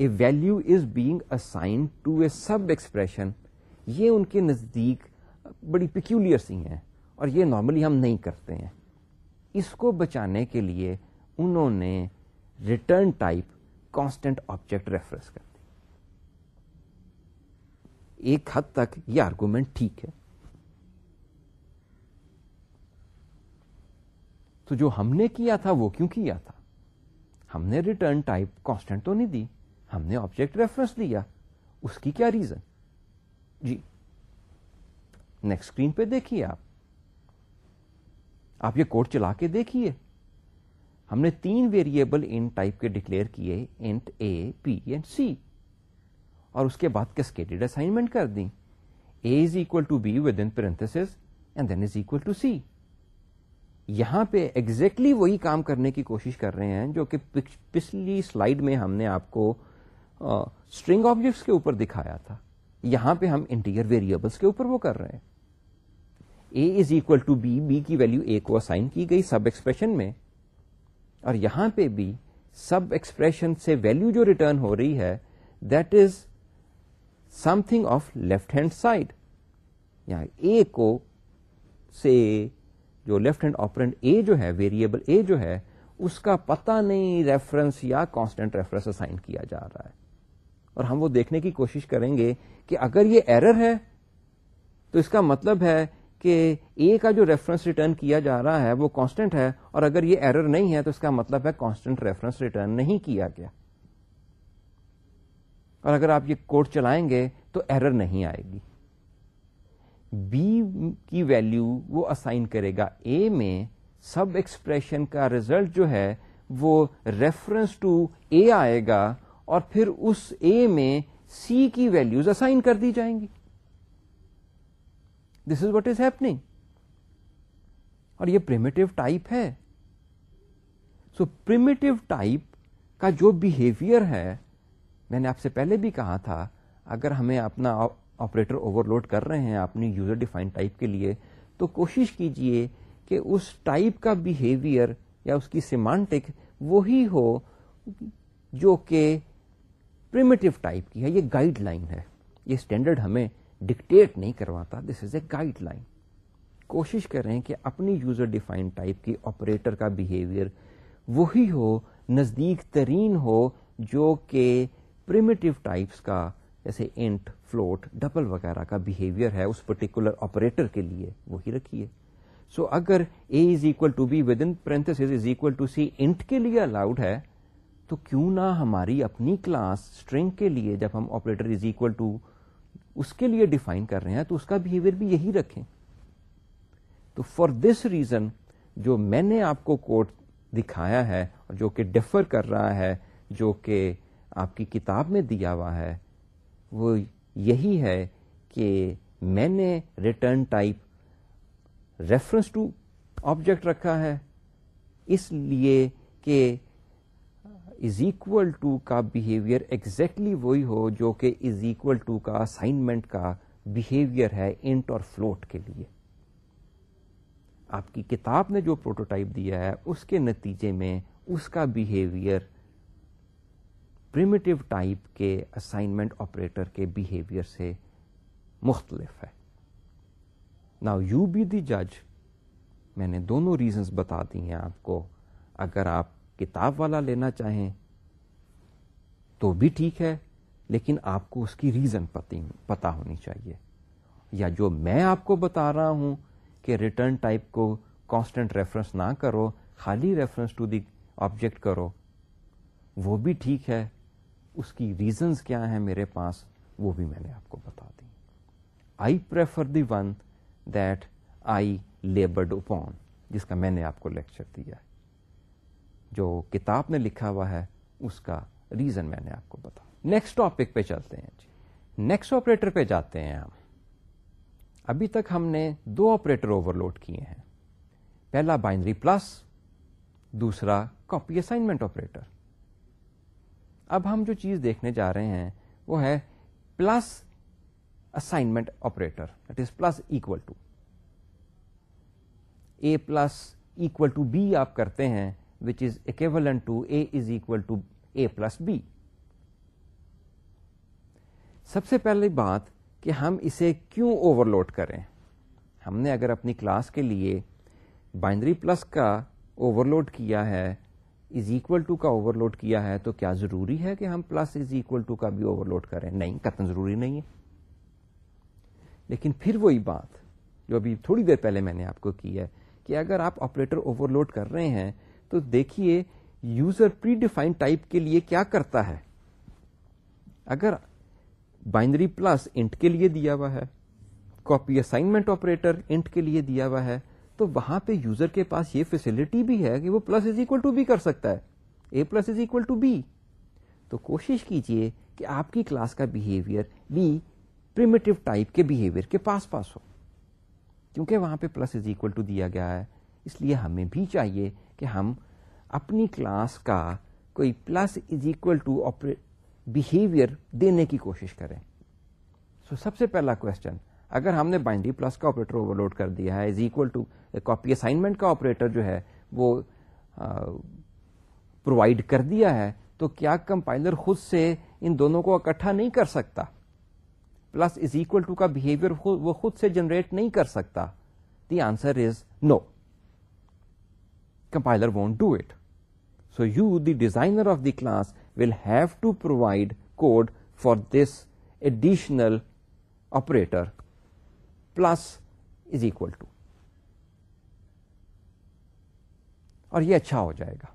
a value is being assign to a sub expression یہ ان کے نزدیک بڑی پیکیولر سی ہیں اور یہ نارملی ہم نہیں کرتے ہیں اس کو بچانے کے لیے انہوں نے return type constant object reference کر دی ایک حد تک یہ آرگومنٹ ٹھیک ہے تو جو ہم نے کیا تھا وہ کیوں کیا تھا ہم نے ریٹرن ٹائپ کانسٹینٹ تو نہیں دی ہم نے آبجیکٹ ریفرنس لیا اس کی کیا ریزن جی نیکسٹ اسکرین پہ دیکھیے آپ آپ یہ کوڈ چلا کے دیکھیے ہم نے تین ویریبل ٹائپ کے ڈکلیئر کیے int a b and c اور اس کے بعد کسکیٹڈ اسائنمنٹ کر a is equal to b within parentheses and then is equal to c یہاں پہ ایگزیکٹلی exactly وہی کام کرنے کی کوشش کر رہے ہیں جو کہ پچھلی سلائڈ میں ہم نے آپ کو اسٹرنگ آبجیکٹس کے اوپر دکھایا تھا یہاں پہ ہم انٹیریئر ویریبلس کے اوپر وہ کر رہے ہیں a a is equal to b b کی کی ویلو کو اسائن گئی سب ایکسپریشن میں اور یہاں پہ بھی سب ایکسپریشن سے ویلو جو ریٹرن ہو رہی ہے that is something of left hand side a کو سے جو لیفٹ ہینڈ آپ اے جو ہے ویریبل اے جو ہے اس کا پتہ نہیں ریفرنس یا کانسٹینٹ ریفرنس اسائن کیا جا رہا ہے اور ہم وہ دیکھنے کی کوشش کریں گے کہ اگر یہ ایرر ہے تو اس کا مطلب ہے کہ اے کا جو ریفرنس ریٹرن کیا جا رہا ہے وہ کانسٹنٹ ہے اور اگر یہ ایرر نہیں ہے تو اس کا مطلب ہے کانسٹنٹ ریفرنس ریٹرن نہیں کیا گیا اور اگر آپ یہ کوڈ چلائیں گے تو ایرر نہیں آئے گی بی کی ویلو وہ اسائن کرے گا اے میں سب ایکسپریشن کا ریزلٹ جو ہے وہ ریفرنس ٹو اے آئے گا اور پھر اس اے میں سی کی ویلوز اسائن کر دی جائیں گی this is what is happening اور یہ پرمیٹو ٹائپ ہے سو ٹائپ کا جو بہیویئر ہے میں نے آپ سے پہلے بھی کہا تھا اگر ہمیں اپنا آپریٹر اوور لوڈ کر رہے ہیں اپنی یوزر ڈیفائن ٹائپ کے لیے تو کوشش کیجئے کہ اس ٹائپ کا بہیویئر یا اس کی سیمانٹک وہی ہو جو کہ ٹائپ کی ہے یہ گائیڈ لائن ہے یہ اسٹینڈرڈ ہمیں ڈکٹیٹ نہیں کرواتا this is a guideline کوشش کریں کہ اپنی یوزر ڈیفائن ٹائپ کی آپریٹر کا بیہیویئر وہی ہو نزدیک ترین ہو جو کہ پریمیٹو ٹائپس کا جیسے انٹ فلوٹ ڈبل وغیرہ کا بہیویئر ہے اس پرٹیکولر آپریٹر کے لیے وہی رکھیے سو so, اگر a is equal to b within parentheses is equal to c int کے لیے الاؤڈ ہے تو کیوں نہ ہماری اپنی کلاس اسٹرنگ کے لیے جب ہم آپریٹر از اکول ٹو اس کے لیے ڈیفائن کر رہے ہیں تو اس کا بہیویئر بھی یہی رکھیں تو فار دس ریزن جو میں نے آپ کو کوٹ دکھایا ہے جو کہ ڈیفر کر رہا ہے جو کہ آپ کی کتاب میں دیا ہوا ہے وہ یہی ہے کہ میں نے return type reference to object رکھا ہے اس لیے کہ از اکول ٹو کا بہیویئر ایگزیکٹلی وہی ہو جو کہ از اکول ٹو کا اسائنمنٹ کا بہیویئر ہے انٹ اور فلوٹ کے لیے آپ کی کتاب نے جو پروٹوٹائپ دیا ہے اس کے نتیجے میں اس کا بہیویئر پریمیٹو ٹائپ کے اسائنمنٹ آپریٹر کے بہیویئر سے مختلف ہے ناؤ یو بی دی جج میں نے دونوں ریزنس بتا دی ہیں آپ کو اگر آپ کتاب والا لینا چاہیں تو بھی ٹھیک ہے لیکن آپ کو اس کی ریزن پتا ہونی چاہیے یا جو میں آپ کو بتا رہا ہوں کہ ریٹرن ٹائپ کو کانسٹنٹ ریفرنس نہ کرو خالی ریفرنس ٹو دی آبجیکٹ کرو وہ بھی ٹھیک ہے اس کی ریزنز کیا ہیں میرے پاس وہ بھی میں نے آپ کو بتا دی I prefer the one that I laboured upon جس کا میں نے آپ کو لیکچر دیا ہے جو کتاب میں لکھا ہوا ہے اس کا ریزن میں نے آپ کو بتا نیکسٹ ٹاپک پہ چلتے ہیں جی نیکسٹ آپریٹر پہ جاتے ہیں ہم ابھی تک ہم نے دو آپریٹر اوور لوڈ کیے ہیں پہلا بائنری پلس دوسرا کاپی اسائنمنٹ آپریٹر اب ہم جو چیز دیکھنے جا رہے ہیں وہ ہے plus assignment operator that is plus equal to a plus equal to b آپ کرتے ہیں سب سے پہلے بات کہ ہم اسے کیوں اوور لوڈ کریں ہم نے اگر اپنی کلاس کے لیے بائنڈری پلس کا اوور لوڈ کیا ہے از اکول ٹو کا اوور لوڈ کیا ہے تو کیا ضروری ہے کہ ہم پلس از اکول ٹو کا بھی اوور لوڈ کریں نہیں کتنا ضروری نہیں ہے لیکن پھر وہی بات جو ابھی تھوڑی دیر پہلے میں نے آپ کو کی ہے کہ اگر آپ آپریٹر اوور لوڈ کر رہے ہیں تو دیکھیے یوزر پری ڈیفائنڈ ٹائپ کے لیے کیا کرتا ہے اگر بائنڈری پلس انٹ کے لیے دیا ہوا ہے کاپی اسائنمنٹ آپریٹر انٹ کے لیے دیا ہوا ہے تو وہاں پہ یوزر کے پاس یہ فیسلٹی بھی ہے کہ وہ plus is equal to B کر سکتا ہے A plus is equal to B تو کوشش کیجئے کہ آپ کی کلاس کا بہیویئر پرمیٹو ٹائپ کے کے پاس پاس ہو کیونکہ وہاں پہ پلس از اکول ٹو دیا گیا ہے اس لیے ہمیں بھی چاہیے کہ ہم اپنی کلاس کا کوئی plus is equal to behaviour دینے کی کوشش کریں سو so, سب سے پہلا کوشچن اگر ہم نے بائنڈری پلس کا آپریٹر اوور لوڈ کر دیا ہے is equal to copy assignment کا آپریٹر جو ہے وہ پرووائڈ کر دیا ہے تو کیا کمپائلر خود سے ان دونوں کو اکٹھا نہیں کر سکتا پلس از اکول ٹو کا بہیویئر وہ خود سے جنریٹ نہیں کر سکتا the answer is no won't do it so you the designer of the class will have to provide code for this additional plus اور یہ اچھا ہو جائے گا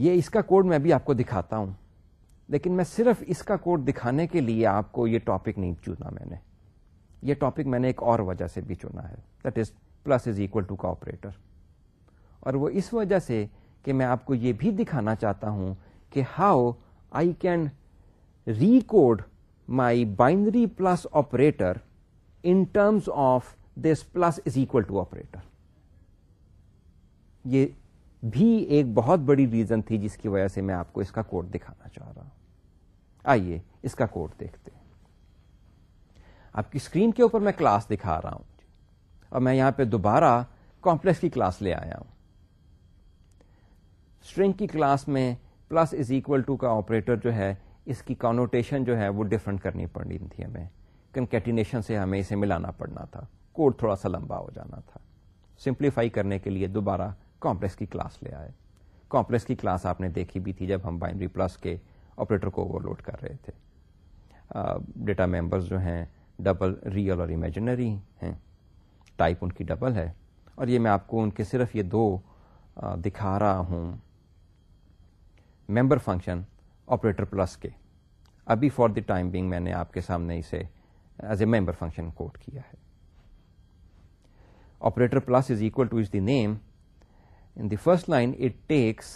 یہ اس کا کوڈ میں بھی آپ کو دکھاتا ہوں لیکن میں صرف اس کا کوڈ دکھانے کے لیے آپ کو یہ ٹاپک نہیں چنا میں نے یہ ٹاپک میں نے ایک اور وجہ سے بھی چنا ہے that is plus is equal to کا آپریٹر اور وہ اس وجہ سے کہ میں آپ کو یہ بھی دکھانا چاہتا ہوں کہ how I can recode my binary plus operator in terms of this plus is equal to operator یہ بھی ایک بہت بڑی ریزن تھی جس کی وجہ سے میں آپ کو اس کا کوڈ دکھانا چاہ رہا ہوں آئیے اس کا کوڈ دیکھتے آپ کی اسکرین کے اوپر میں کلاس دکھا رہا ہوں اور میں یہاں پہ دوبارہ کمپلیکس کی کلاس لے آیا ہوں اسٹرنگ کی کلاس میں پلس از اکول ٹو کا آپریٹر جو ہے اس کی کانوٹیشن جو ہے وہ ڈفرنٹ کرنی پڑنی تھی ہمیں کنکیٹینیشن سے ہمیں اسے ملانا پڑنا تھا کوڈ تھوڑا سا لمبا ہو جانا تھا سمپلیفائی کرنے کے لیے دوبارہ کمپلیکس کی کلاس لے آئے کمپلیکس کی کلاس آپ نے دیکھی بھی تھی جب ہم بائنڈری پلس کے آپریٹر کو اوور لوڈ کر رہے تھے ڈیٹا ممبرز جو ہیں ڈبل ریئل اور امیجنری ہیں ٹائپ ان کی ڈبل ہے اور یہ میں آپ کو ان کے صرف یہ دو دکھا رہا ہوں ممبر فنکشن آپریٹر پلس کے ابھی فار دی ٹائم بینگ میں نے آپ کے سامنے اسے ایز اے ممبر فنکشن کیا ہے operator plus is equal to is the name in the first line it takes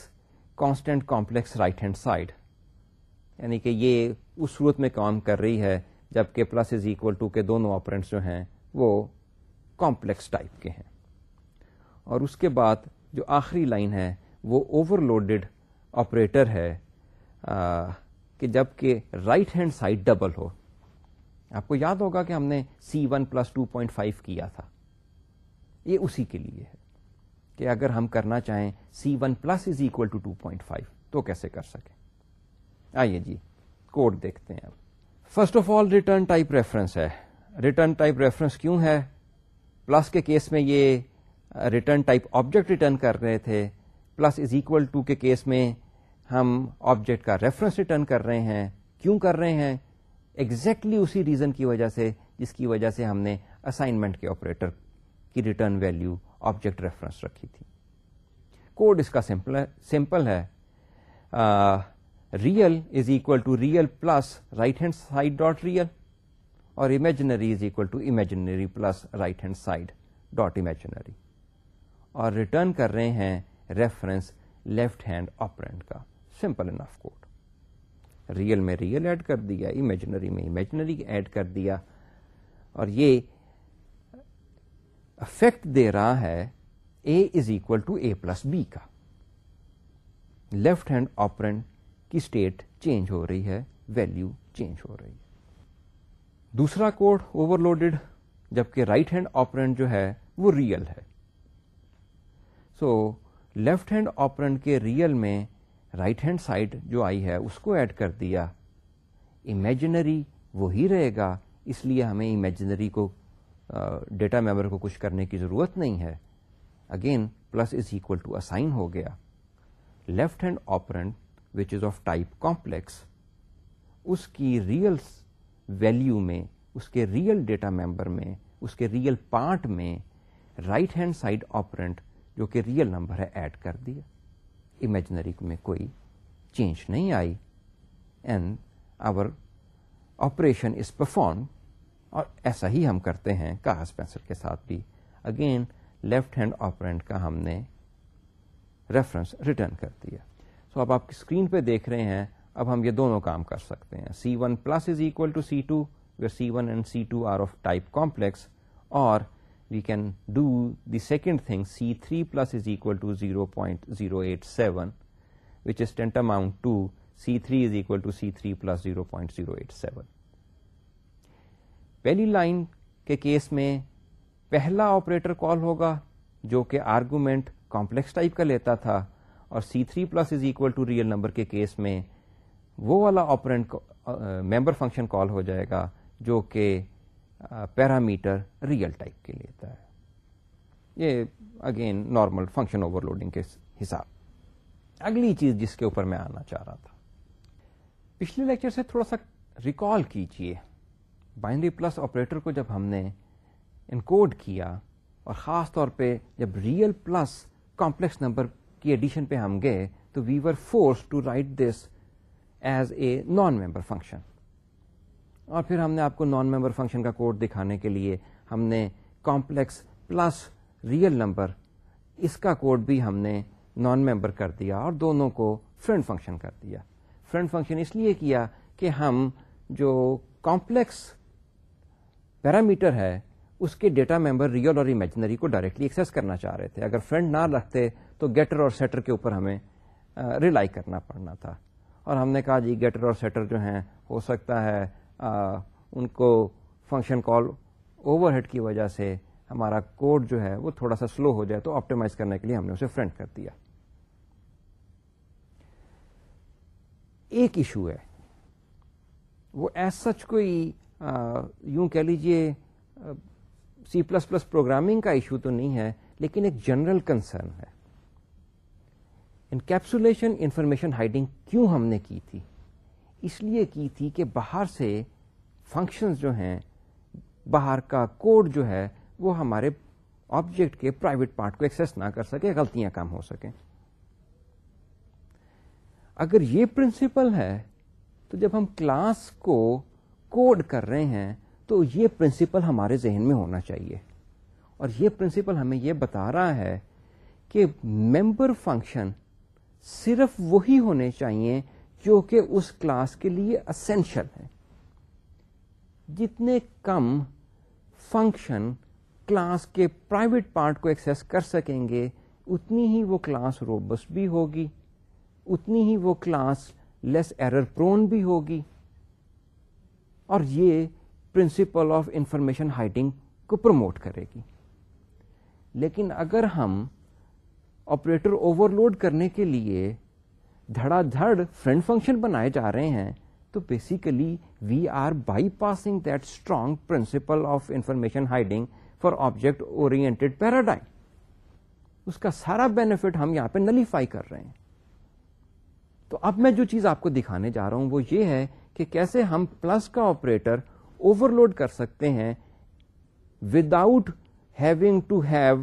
constant complex right hand side یعنی کہ یہ اس صورت میں کام کر رہی ہے جبکہ پلس از اکول ٹو کے دونوں آپرینٹس جو ہیں وہ کمپلیکس ٹائپ کے ہیں اور اس کے بعد جو آخری لائن ہے وہ اوور لوڈیڈ آپریٹر ہے کہ جب کہ رائٹ ہینڈ سائڈ ڈبل ہو آپ کو یاد ہوگا کہ ہم نے C one plus two point five کیا تھا یہ اسی کے لیے ہے کہ اگر ہم کرنا چاہیں C one plus is equal to two point five تو کیسے کر سکیں آئیے جی کوڈ دیکھتے ہیں اب first of all return type reference ہے ریٹرن ٹائپ ریفرنس کیوں ہے پلس کے کیس میں یہ ریٹرن ٹائپ آبجیکٹ ریٹرن کر رہے تھے پلس از اکول ٹو کے کیس میں ہم آبجیکٹ کا ریفرنس ریٹرن کر رہے ہیں کیوں کر رہے ہیں ایگزیکٹلی exactly اسی ریزن کی وجہ سے جس کی وجہ سے ہم نے اسائنمنٹ کے آپریٹر کی ریٹرن ویلو آبجیکٹ ریفرنس رکھی تھی کوڈ اس کا سمپل سمپل ہے real is equal to real plus right hand side dot real اور imaginary is equal to imaginary plus right hand side dot imaginary اور return کر رہے ہیں ریفرنس لیفٹ ہینڈ آپرینٹ کا سمپل انف کوڈ ریئل میں real add کر دیا imaginary میں امیجنری ایڈ کر دیا اور یہ افیکٹ دے رہا ہے a is equal to a plus b کا لیفٹ ہینڈ آپرینٹ کی اسٹیٹ چینج ہو رہی ہے ویلو چینج ہو رہی ہے دوسرا کوڈ اوور لوڈیڈ جبکہ رائٹ ہینڈ آپرینٹ جو ہے وہ ریئل ہے سو لیفٹ ہینڈ آپرینٹ کے ریئل میں رائٹ ہینڈ سائڈ جو آئی ہے اس کو ایڈ کر دیا امیجنری وہ رہے گا اس لیے ہمیں امیجنری کو ڈیٹا میمبر کو کچھ کرنے کی ضرورت نہیں ہے again plus is equal to assign ہو گیا left hand operand which is of type complex اس کی ریئل ویلیو میں اس کے ریئل ڈیٹا ممبر میں اس کے ریئل پارٹ میں رائٹ ہینڈ سائڈ آپرینٹ جو کہ ریئل نمبر ہے ایڈ کر دیا امیجنری میں کوئی چینج نہیں آئی and our operation is perform اور ایسا ہی ہم کرتے ہیں کاغذ پینسل کے ساتھ بھی اگین لیفٹ ہینڈ آپرینٹ کا ہم نے ریفرنس ریٹرن کر دیا سو so, اب آپ کی اسکرین پہ دیکھ رہے ہیں اب ہم یہ دونوں کام کر سکتے ہیں C one plus is equal to C two where C one and C two are of type complex اور we can do the second thing C three plus is equal to zero point zero eight seven which is tantamount to C three is equal to C three plus zero point zero eight seven پہلی line کے case میں پہلا operator call ہوگا جو کہ argument complex type کا لیتا تھا اور C three plus is equal to real number کے کیس میں وہ والا آپرینٹ ممبر فنکشن کال ہو جائے گا جو کہ پیرامیٹر ریئل ٹائپ کے لیتا ہے یہ again normal function overloading کے حساب اگلی چیز جس کے اوپر میں آنا چاہ رہا تھا پچھلے لیکچر سے تھوڑا سا ریکال کیجیے بائنڈری پلس آپریٹر کو جب ہم نے انکوڈ کیا اور خاص طور پہ جب ریئل پلس کمپلیکس نمبر کی ایڈیشن پہ ہم گئے تو we were force to write this as a non member function اور پھر ہم نے آپ کو نان ممبر فنکشن کا کوڈ دکھانے کے لیے ہم نے کمپلیکس پلس ریئل نمبر اس کا کوڈ بھی ہم نے نان ممبر کر دیا اور دونوں کو فرینڈ فنکشن کر دیا فرینڈ فنکشن اس لیے کیا کہ ہم جو کمپلیکس پیرامیٹر ہے اس کے ڈیٹا ممبر ریئل اور امیجنری کو ڈائریکٹلی ایکسیس کرنا چاہ رہے تھے اگر فرینڈ نہ رکھتے تو گیٹر اور سیٹر کے اوپر ہمیں ریلائی کرنا پڑنا تھا اور ہم نے کہا جی گیٹر اور سیٹر جو ہیں ہو سکتا ہے آ, ان کو فنکشن کال اوور ہیڈ کی وجہ سے ہمارا کوڈ جو ہے وہ تھوڑا سا سلو ہو جائے تو آپٹیمائز کرنے کے لیے ہم نے اسے فرنٹ کر دیا ایک ایشو ہے وہ ایز سچ کوئی آ, یوں کہہ لیجیے سی پلس پلس پروگرامنگ کا ایشو تو نہیں ہے لیکن ایک جنرل کنسرن ہے انکیپسولیشن انفارمیشن ہائڈنگ کیوں ہم نے کی تھی اس لیے کی تھی کہ باہر سے فنکشنز جو ہیں باہر کا کوڈ جو ہے وہ ہمارے آبجیکٹ کے پرائیویٹ پارٹ کو ایکسس نہ کر سکے غلطیاں کم ہو سکیں اگر یہ پرنسپل ہے تو جب ہم کلاس کو کوڈ کر رہے ہیں تو یہ پرنسپل ہمارے ذہن میں ہونا چاہیے اور یہ پرنسپل ہمیں یہ بتا رہا ہے کہ ممبر فنکشن صرف وہی ہونے چاہیے جو کہ اس کلاس کے لیے اسینشل ہے جتنے کم فنکشن کلاس کے پرائیویٹ پارٹ کو ایکسس کر سکیں گے اتنی ہی وہ کلاس روبس بھی ہوگی اتنی ہی وہ کلاس لیس ایرر پرون بھی ہوگی اور یہ پرنسپل آف انفارمیشن ہائٹنگ کو پروموٹ کرے گی لیکن اگر ہم آپریٹر اوور لوڈ کرنے کے لیے دھڑا دھڑ فرینڈ فنکشن بنائے جا رہے ہیں تو basically we are bypassing that strong principle of information hiding for object oriented paradigm اس کا سارا بینیفٹ ہم یہاں پہ نلیفائی کر رہے ہیں تو اب میں جو چیز آپ کو دکھانے جا رہا ہوں وہ یہ ہے کہ کیسے ہم پلس کا آپریٹر اوور لوڈ کر سکتے ہیں without having to have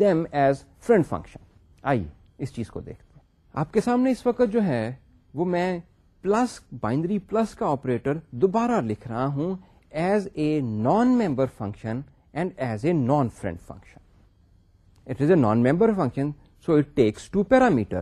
them as friend function آئیے اس چیز کو دیکھتے ہیں آپ کے سامنے اس وقت جو ہے وہ میں پلس بائنڈری پلس کا آپریٹر دوبارہ لکھ رہا ہوں as a non member function and as a non friend function it is a non member function so it takes two parameter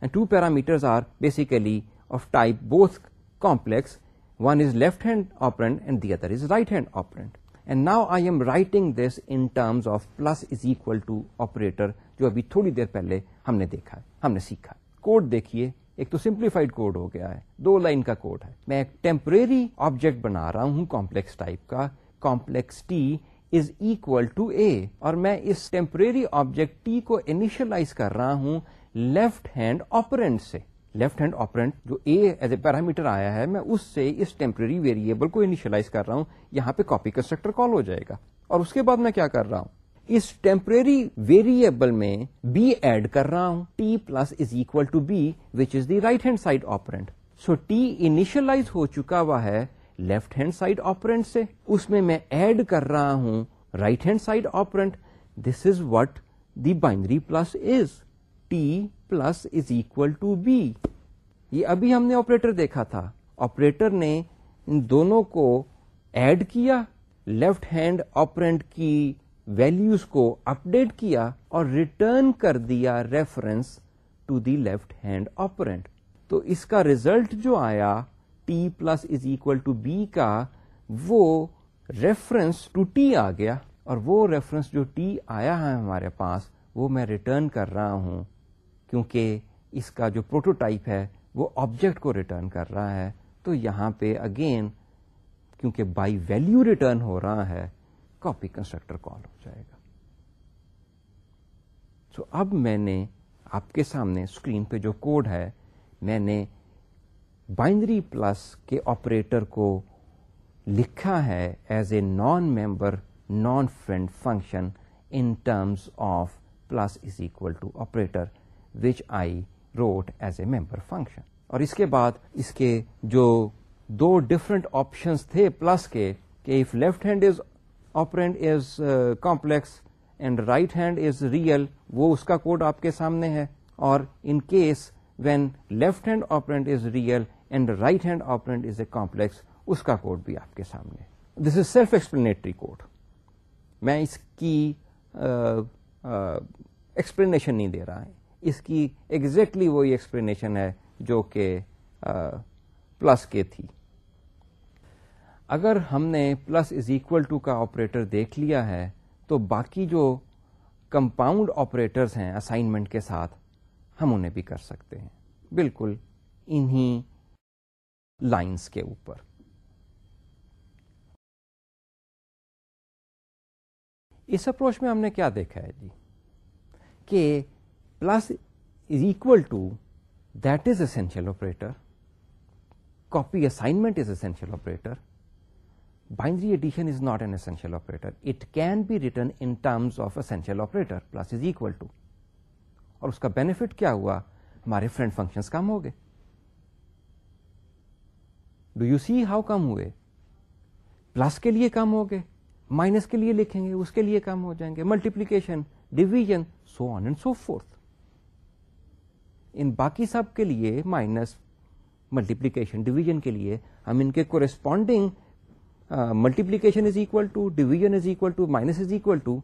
and two parameter are basically of type both complex one is left hand operand and the other is right hand operand and now I am writing this in terms of plus is equal to operator جو ابھی تھوڑی دیر پہلے ہم نے دیکھا ہم نے سیکھا کوڈ دیکھیے ایک تو سمپلیفائڈ کوڈ ہو گیا ہے دو لائن کا کوڈ ہے میں ایک ٹیمپریری آبجیکٹ بنا رہا ہوں کمپلیکس ٹائپ کا complex T is equal to A اور میں اس ٹیمپریری آبجیکٹ ٹی کو انیشلائز کر رہا ہوں لیفٹ ہینڈ آپرینٹ سے لیفٹ ہینڈ آپرینٹ جو اے ایز اے پیرامیٹر آیا ہے میں اس سے اس ٹیمپرری ویریبل کو انیشلائز کر رہا ہوں یہاں پہ کاپی کنسٹرکٹر کال ہو جائے گا اور اس کے بعد میں کیا کر رہا ہوں اس ٹیمپرری ویریبل میں بی ایڈ کر رہا ہوں T plus is equal to B which is the right hand side operand so T initialize ہو چکا ہوا ہے لیفٹ ہینڈ سائڈ آپرینٹ سے اس میں میں ایڈ کر رہا ہوں right hand side operand this is what the binary plus is t plus is equal to b یہ ابھی ہم نے آپریٹر دیکھا تھا آپریٹر نے ان دونوں کو ایڈ کیا لیفٹ ہینڈ آپرینٹ کی ویلوز کو اپڈیٹ کیا اور ریٹرن کر دیا reference to the left hand operand تو اس کا ریزلٹ جو آیا T plus is equal to B کا وہ ریفرنس ٹو ٹی آ گیا اور وہ ریفرنس جو ٹی آیا ہے ہمارے پاس وہ میں ریٹرن کر رہا ہوں کیونکہ اس کا جو پروٹوٹائپ ہے وہ آبجیکٹ کو ریٹرن کر رہا ہے تو یہاں پہ اگین کیونکہ بائی ویلو ریٹرن ہو رہا ہے کاپی کنسٹرکٹر کال ہو جائے گا اب میں نے آپ کے سامنے اسکرین پہ جو کوڈ ہے میں نے بائنڈری پلس کے آپریٹر کو لکھا ہے as a non member non friend function in terms of plus is equal to operator which I wrote as a member function اور اس کے بعد اس کے جو دو ڈفرنٹ آپشنس تھے پلس کے کہ if left hand is operand is complex and right hand is real وہ اس کا کوڈ آپ کے سامنے ہے اور in case when left hand operand is real and right hand operand is a complex اس کا کوڈ بھی آپ کے سامنے this is self explanatory code میں اس کی ایکسپلینیشن uh, uh, نہیں دے رہا ہوں اس کی exactly وہی ایکسپلینیشن ہے جو کہ پلس کے تھی اگر ہم نے پلس از اکول ٹو کا آپریٹر دیکھ لیا ہے تو باقی جو کمپاؤنڈ آپریٹرز ہیں اسائنمنٹ کے ساتھ ہم انہیں بھی کر سکتے ہیں بالکل انہی لائنس کے اوپر اس اپروچ میں ہم نے کیا دیکھا ہے جی کہ plus is equal to that is essential operator copy assignment is essential operator binary addition is not an essential operator it can be written in terms of essential operator plus is equal to اور اس کا benefit کیا ہوا ہمارے friend functions کم ہو گئے do you see how کم ہوئے پلس کے لیے کم ہو گئے مائنس کے لیے لکھیں گے اس کے لیے کم ہو جائیں گے multiplication division so on and so forth ان باقی سب کے لیے مائنس ملٹیپلیکیشن ڈویژن کے لیے ہم ان کے corresponding multiplication is equal to division is equal to minus is equal to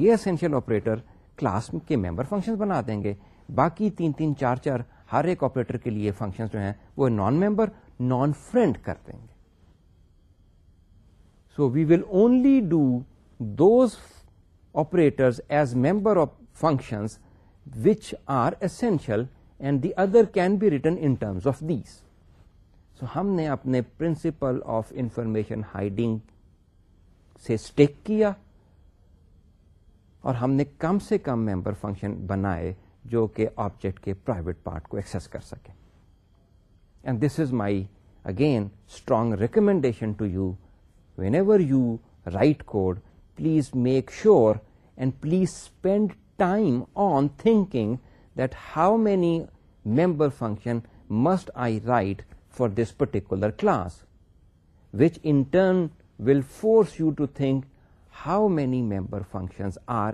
یہ اسینشیل آپریٹر کلاس کے ممبر فنکشن بنا دیں گے باقی تین تین چار چار ہر ایک آپریٹر کے لیے فنکشن جو ہیں وہ نان ممبر نان فرینڈ کر دیں گے so we will only do those operator as member of function which are essential and the other can be return in terms of these so ہم نے اپنے پرنسپل آف انفارمیشن ہائڈنگ سے stick کیا اور ہم نے کم سے کم ممبر فنکشن بنائے جو کہ آبجیکٹ کے پرائیویٹ پارٹ کو ایکسس کر سکے and this is my again strong recommendation to you whenever you write code please make sure and please spend time on thinking that how many member function must I write for this particular class which in turn will force you to think how many member functions are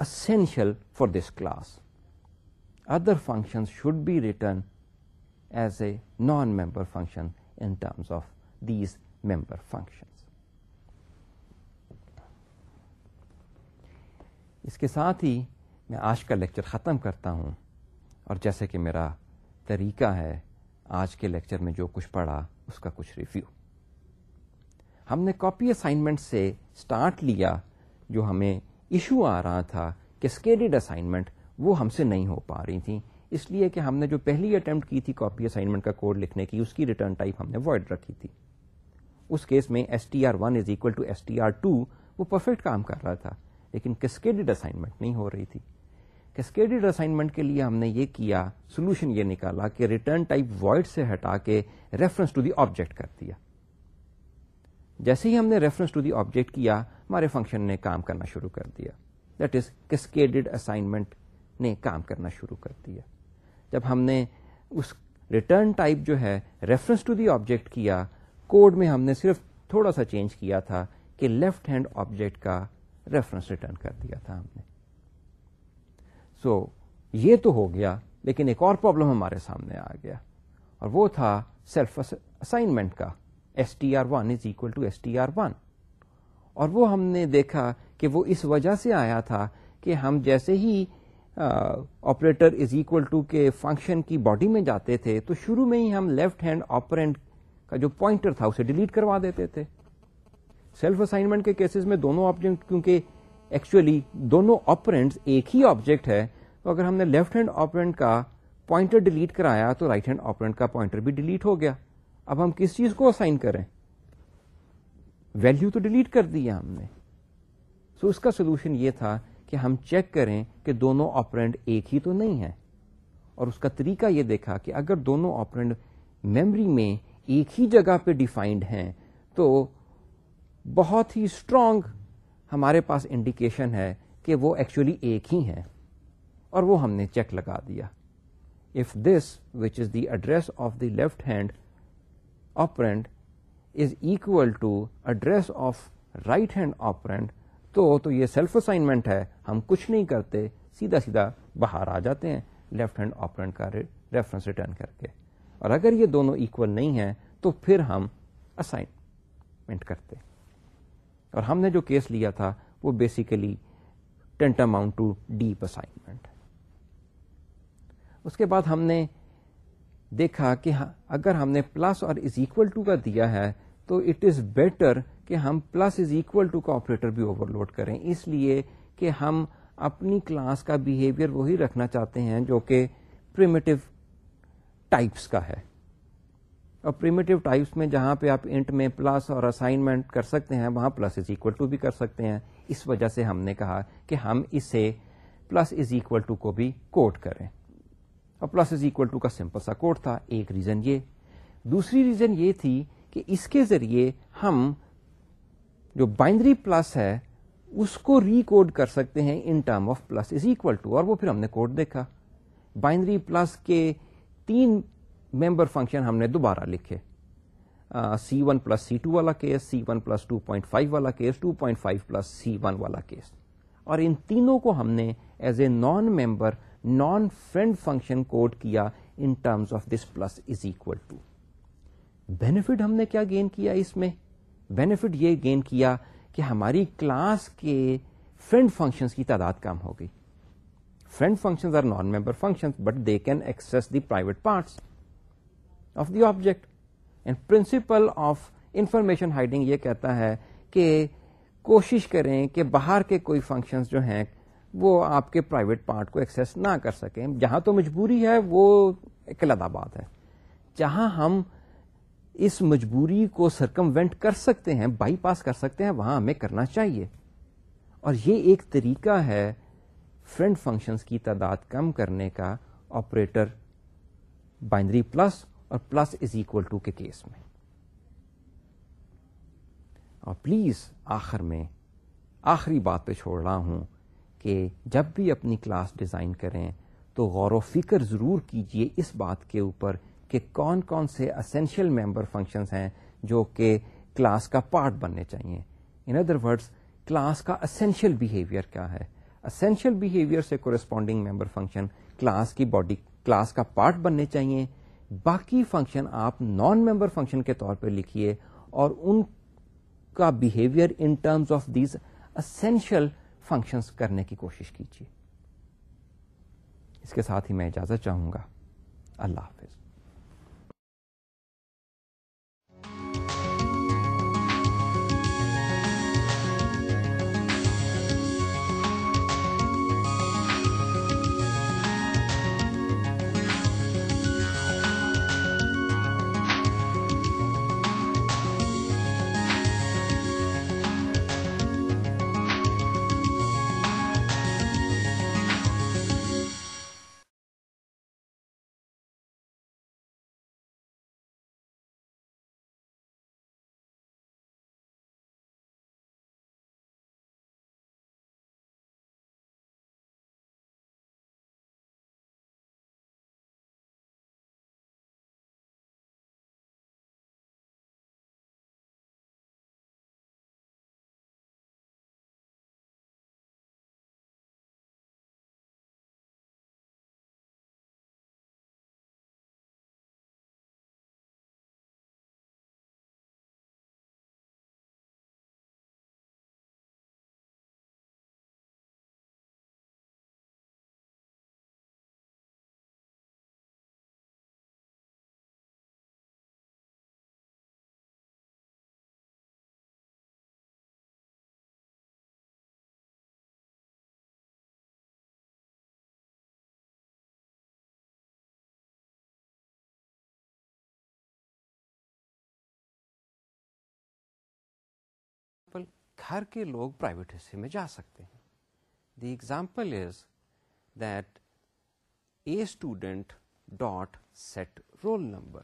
essential for this class other functions should be written as a non member function in terms of these member function اس کے ساتھ ہی میں آج کا lecture ختم کرتا ہوں اور جیسے کہ میرا طریقہ ہے آج کے لیکچر میں جو کچھ پڑھا اس کا کچھ ریویو ہم نے کاپی اسائنمنٹ سے سٹارٹ لیا جو ہمیں ایشو آ رہا تھا کہ کسکیڈڈ اسائنمنٹ وہ ہم سے نہیں ہو پا رہی تھیں اس لیے کہ ہم نے جو پہلی اٹمپٹ کی تھی کاپی اسائنمنٹ کا کوڈ لکھنے کی اس کی ریٹرن ٹائپ ہم نے وائڈ رکھی تھی اس کیس میں S T R one is equal to S T R two وہ پرفیکٹ کام کر رہا تھا لیکن کسکیڈ اسائنمنٹ نہیں ہو رہی تھی کیسکیڈیڈ اسائنمنٹ کے لیے ہم نے یہ کیا سولوشن یہ نکالا کہ ریٹرن ٹائپ وائڈ سے ہٹا کے ریفرنس ٹو دی آبجیکٹ کر دیا جیسے ہی ہم نے ریفرنس ٹو دی آبجیکٹ کیا ہمارے فنکشن نے کام کرنا شروع کر دیا دیٹ از کیسکیڈیڈ اسائنمنٹ نے کام کرنا شروع کر دیا جب ہم نے اس ریٹرن ٹائپ جو ہے ریفرنس ٹو دی آبجیکٹ کیا کوڈ میں ہم نے صرف تھوڑا سا چینج کیا تھا کہ لیفٹ ہینڈ آبجیکٹ کا ریفرنس ریٹرن کر دیا تھا ہم نے سو یہ تو ہو گیا لیکن ایک اور پرابلم ہمارے سامنے آ گیا اور وہ تھا سیلف اسائنمنٹ کا S T R one is equal to S T R one اور وہ ہم نے دیکھا کہ وہ اس وجہ سے آیا تھا کہ ہم جیسے ہی آپریٹر از اکول ٹو کے فنکشن کی باڈی میں جاتے تھے تو شروع میں ہی ہم لیفٹ ہینڈ آپرینٹ کا جو پوائنٹر تھا اسے ڈیلیٹ کروا دیتے تھے سیلف اسائنمنٹ کے کیسز میں دونوں آپ کیونکہ ایکچولی دونوں آپرینٹ ایک ہی آبجیکٹ ہے تو اگر ہم نے لیفٹ ہینڈ آپرینٹ کا پوائنٹر ڈیلیٹ کرایا تو رائٹ ہینڈ آپرینٹ کا پوائنٹر بھی ڈیلیٹ ہو گیا اب ہم کس چیز کو اسائن کریں ویلو تو ڈیلیٹ کر دیا ہم نے سو so اس کا سولوشن یہ تھا کہ ہم چیک کریں کہ دونوں آپرینٹ ایک ہی تو نہیں ہے اور اس کا طریقہ یہ دیکھا کہ اگر دونوں آپرینٹ میمری میں ایک ہی جگہ پہ ڈیفائنڈ ہیں تو بہت ہی اسٹرانگ ہمارے پاس انڈیکیشن ہے کہ وہ ایکچولی ایک ہی ہے اور وہ ہم نے چیک لگا دیا if this which is the address of the left hand operand is equal to address of right hand operand تو تو یہ سیلف اسائنمنٹ ہے ہم کچھ نہیں کرتے سیدھا سیدھا باہر آ جاتے ہیں لیفٹ ہینڈ آپرینٹ کا ریفرنس ریٹرن کر کے اور اگر یہ دونوں ایکول نہیں ہیں تو پھر ہم اسائنمنٹ کرتے ہیں اور ہم نے جو کیس لیا تھا وہ basically tantamount to deep assignment اس کے بعد ہم نے دیکھا کہ ہاں، اگر ہم نے پلس اور از اکول ٹو کا دیا ہے تو اٹ از بیٹر کہ ہم پلس از اکول ٹو کا آپریٹر بھی اوور لوڈ کریں اس لیے کہ ہم اپنی کلاس کا بہیویئر وہی رکھنا چاہتے ہیں جو کہ پرمیٹو ٹائپس کا ہے اور ٹائپس میں جہاں پہ آپ انٹ میں پلس اور اسائنمنٹ کر سکتے ہیں وہاں پلس از اکول ٹو بھی کر سکتے ہیں اس وجہ سے ہم نے کہا کہ ہم اسے پلس از اکول ٹو کو بھی کوٹ کریں اور پلس از اکول ٹو کا سمپل سا کوٹ تھا ایک ریزن یہ دوسری ریزن یہ تھی کہ اس کے ذریعے ہم جو بائنڈری پلس ہے اس کو ریکوڈ کر سکتے ہیں in term of plus is equal to اور وہ پھر ہم نے کوڈ دیکھا بائنڈری پلس کے تین ممبر فنکشن ہم نے دوبارہ لکھے C one plus C two والا case C one plus two point five والا case two point five plus C one والا کیس اور ان تینوں کو ہم نے as a non member non friend function code کیا in terms of this plus is equal to benefit ہم نے کیا گین کیا اس میں بینیفٹ یہ گین کیا کہ ہماری کلاس کے فرینڈ فنکشنز کی تعداد کم ہو گئی friend function are non member function but they can access the private parts the object and principle of information hiding یہ کہتا ہے کہ کوشش کریں کہ باہر کے کوئی فنکشن جو ہیں وہ آپ کے پرائیویٹ پارٹ کو ایکسیس نہ کر سکیں جہاں تو مجبوری ہے وہ بات ہے جہاں ہم اس مجبوری کو سرکم وینٹ کر سکتے ہیں بائی پاس کر سکتے ہیں وہاں ہمیں کرنا چاہیے اور یہ ایک طریقہ ہے فرینڈ فنکشنز کی تعداد کم کرنے کا آپریٹر بائنڈری پلس اور پلس از اکول ٹو کے کیس میں اور پلیز آخر میں آخری بات پہ چھوڑ رہا ہوں کہ جب بھی اپنی کلاس ڈیزائن کریں تو غور و فکر ضرور کیجئے اس بات کے اوپر کہ کون کون سے اسینشیل ممبر فنکشنز ہیں جو کہ کلاس کا پارٹ بننے چاہیے ان ادر ورڈس کلاس کا اسینشیل بہیویئر کیا ہے اسینشیل بہیویئر سے کورسپونڈنگ ممبر فنکشن کلاس کی باڈی کلاس کا پارٹ بننے چاہیے باقی فنکشن آپ نان ممبر فنکشن کے طور پہ لکھیے اور ان کا behaviour in terms of these essential function کرنے کی کوشش کیجیے اس کے ساتھ ہی میں اجازت چاہوں گا اللہ حافظ گھر کے لوگ پرائیویٹ حصے میں جا سکتے ہیں the example is that a student dot set roll number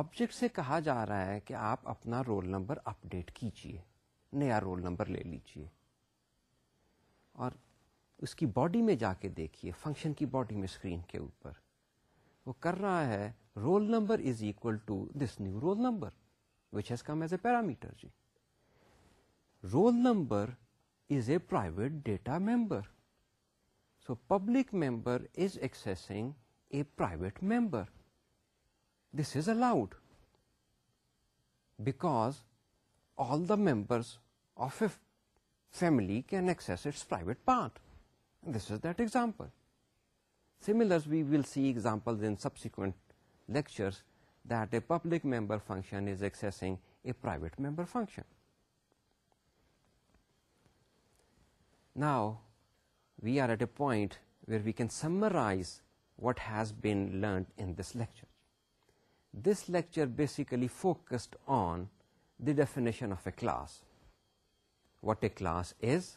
object سے کہا جا رہا ہے کہ آپ اپنا رول نمبر اپ ڈیٹ کیجیے نیا رول نمبر لے لیجیے اور اس کی باڈی میں جا کے دیکھیے فنکشن کی باڈی میں اسکرین کے اوپر وہ کر رہا ہے roll number is equal to this new roll number which has come as a parameter G Roll number is a private data member. So public member is accessing a private member. This is allowed because all the members of a family can access its private part. And this is that example. Similarly, we will see examples in subsequent lectures that a public member function is accessing a private member function. نا we are at a point where we can summarise what has been in this lecture this lecture basically focused on the definition of a class what a class is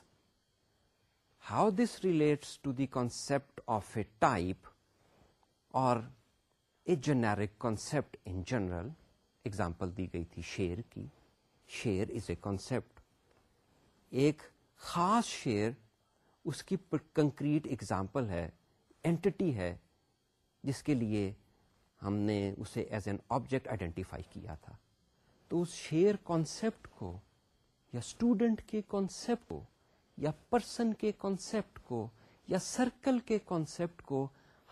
how this relates to the concept of a type اور a generic concept in general example دی گئی تھی شیر کی شیر از a concept ایک خاص شیر اس کی کنکریٹ اگزامپل ہے اینٹی ہے جس کے لیے ہم نے اسے ایز این آبجیکٹ آئیڈینٹیفائی کیا تھا تو اس شیر کانسیپٹ کو یا اسٹوڈنٹ کے کانسیپٹ کو یا پرسن کے کانسیپٹ کو یا سرکل کے کانسیپٹ کو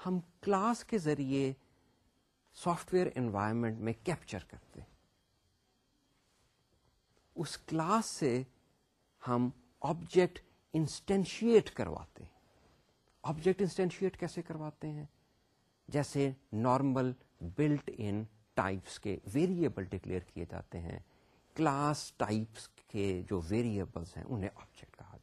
ہم کلاس کے ذریعے سافٹ ویئر انوائرمنٹ میں کیپچر کرتے اس کلاس سے ہم آبجیکٹ انسٹینشیٹ کرواتے ہیں آبجیکٹ انسٹینشیٹ کیسے کرواتے ہیں جیسے نارمل بلٹ ان ٹائپس کے ویریبل ڈکلیئر کیے جاتے ہیں کلاس ٹائپس کے جو ویریبلس ہیں انہیں آبجیکٹ کہا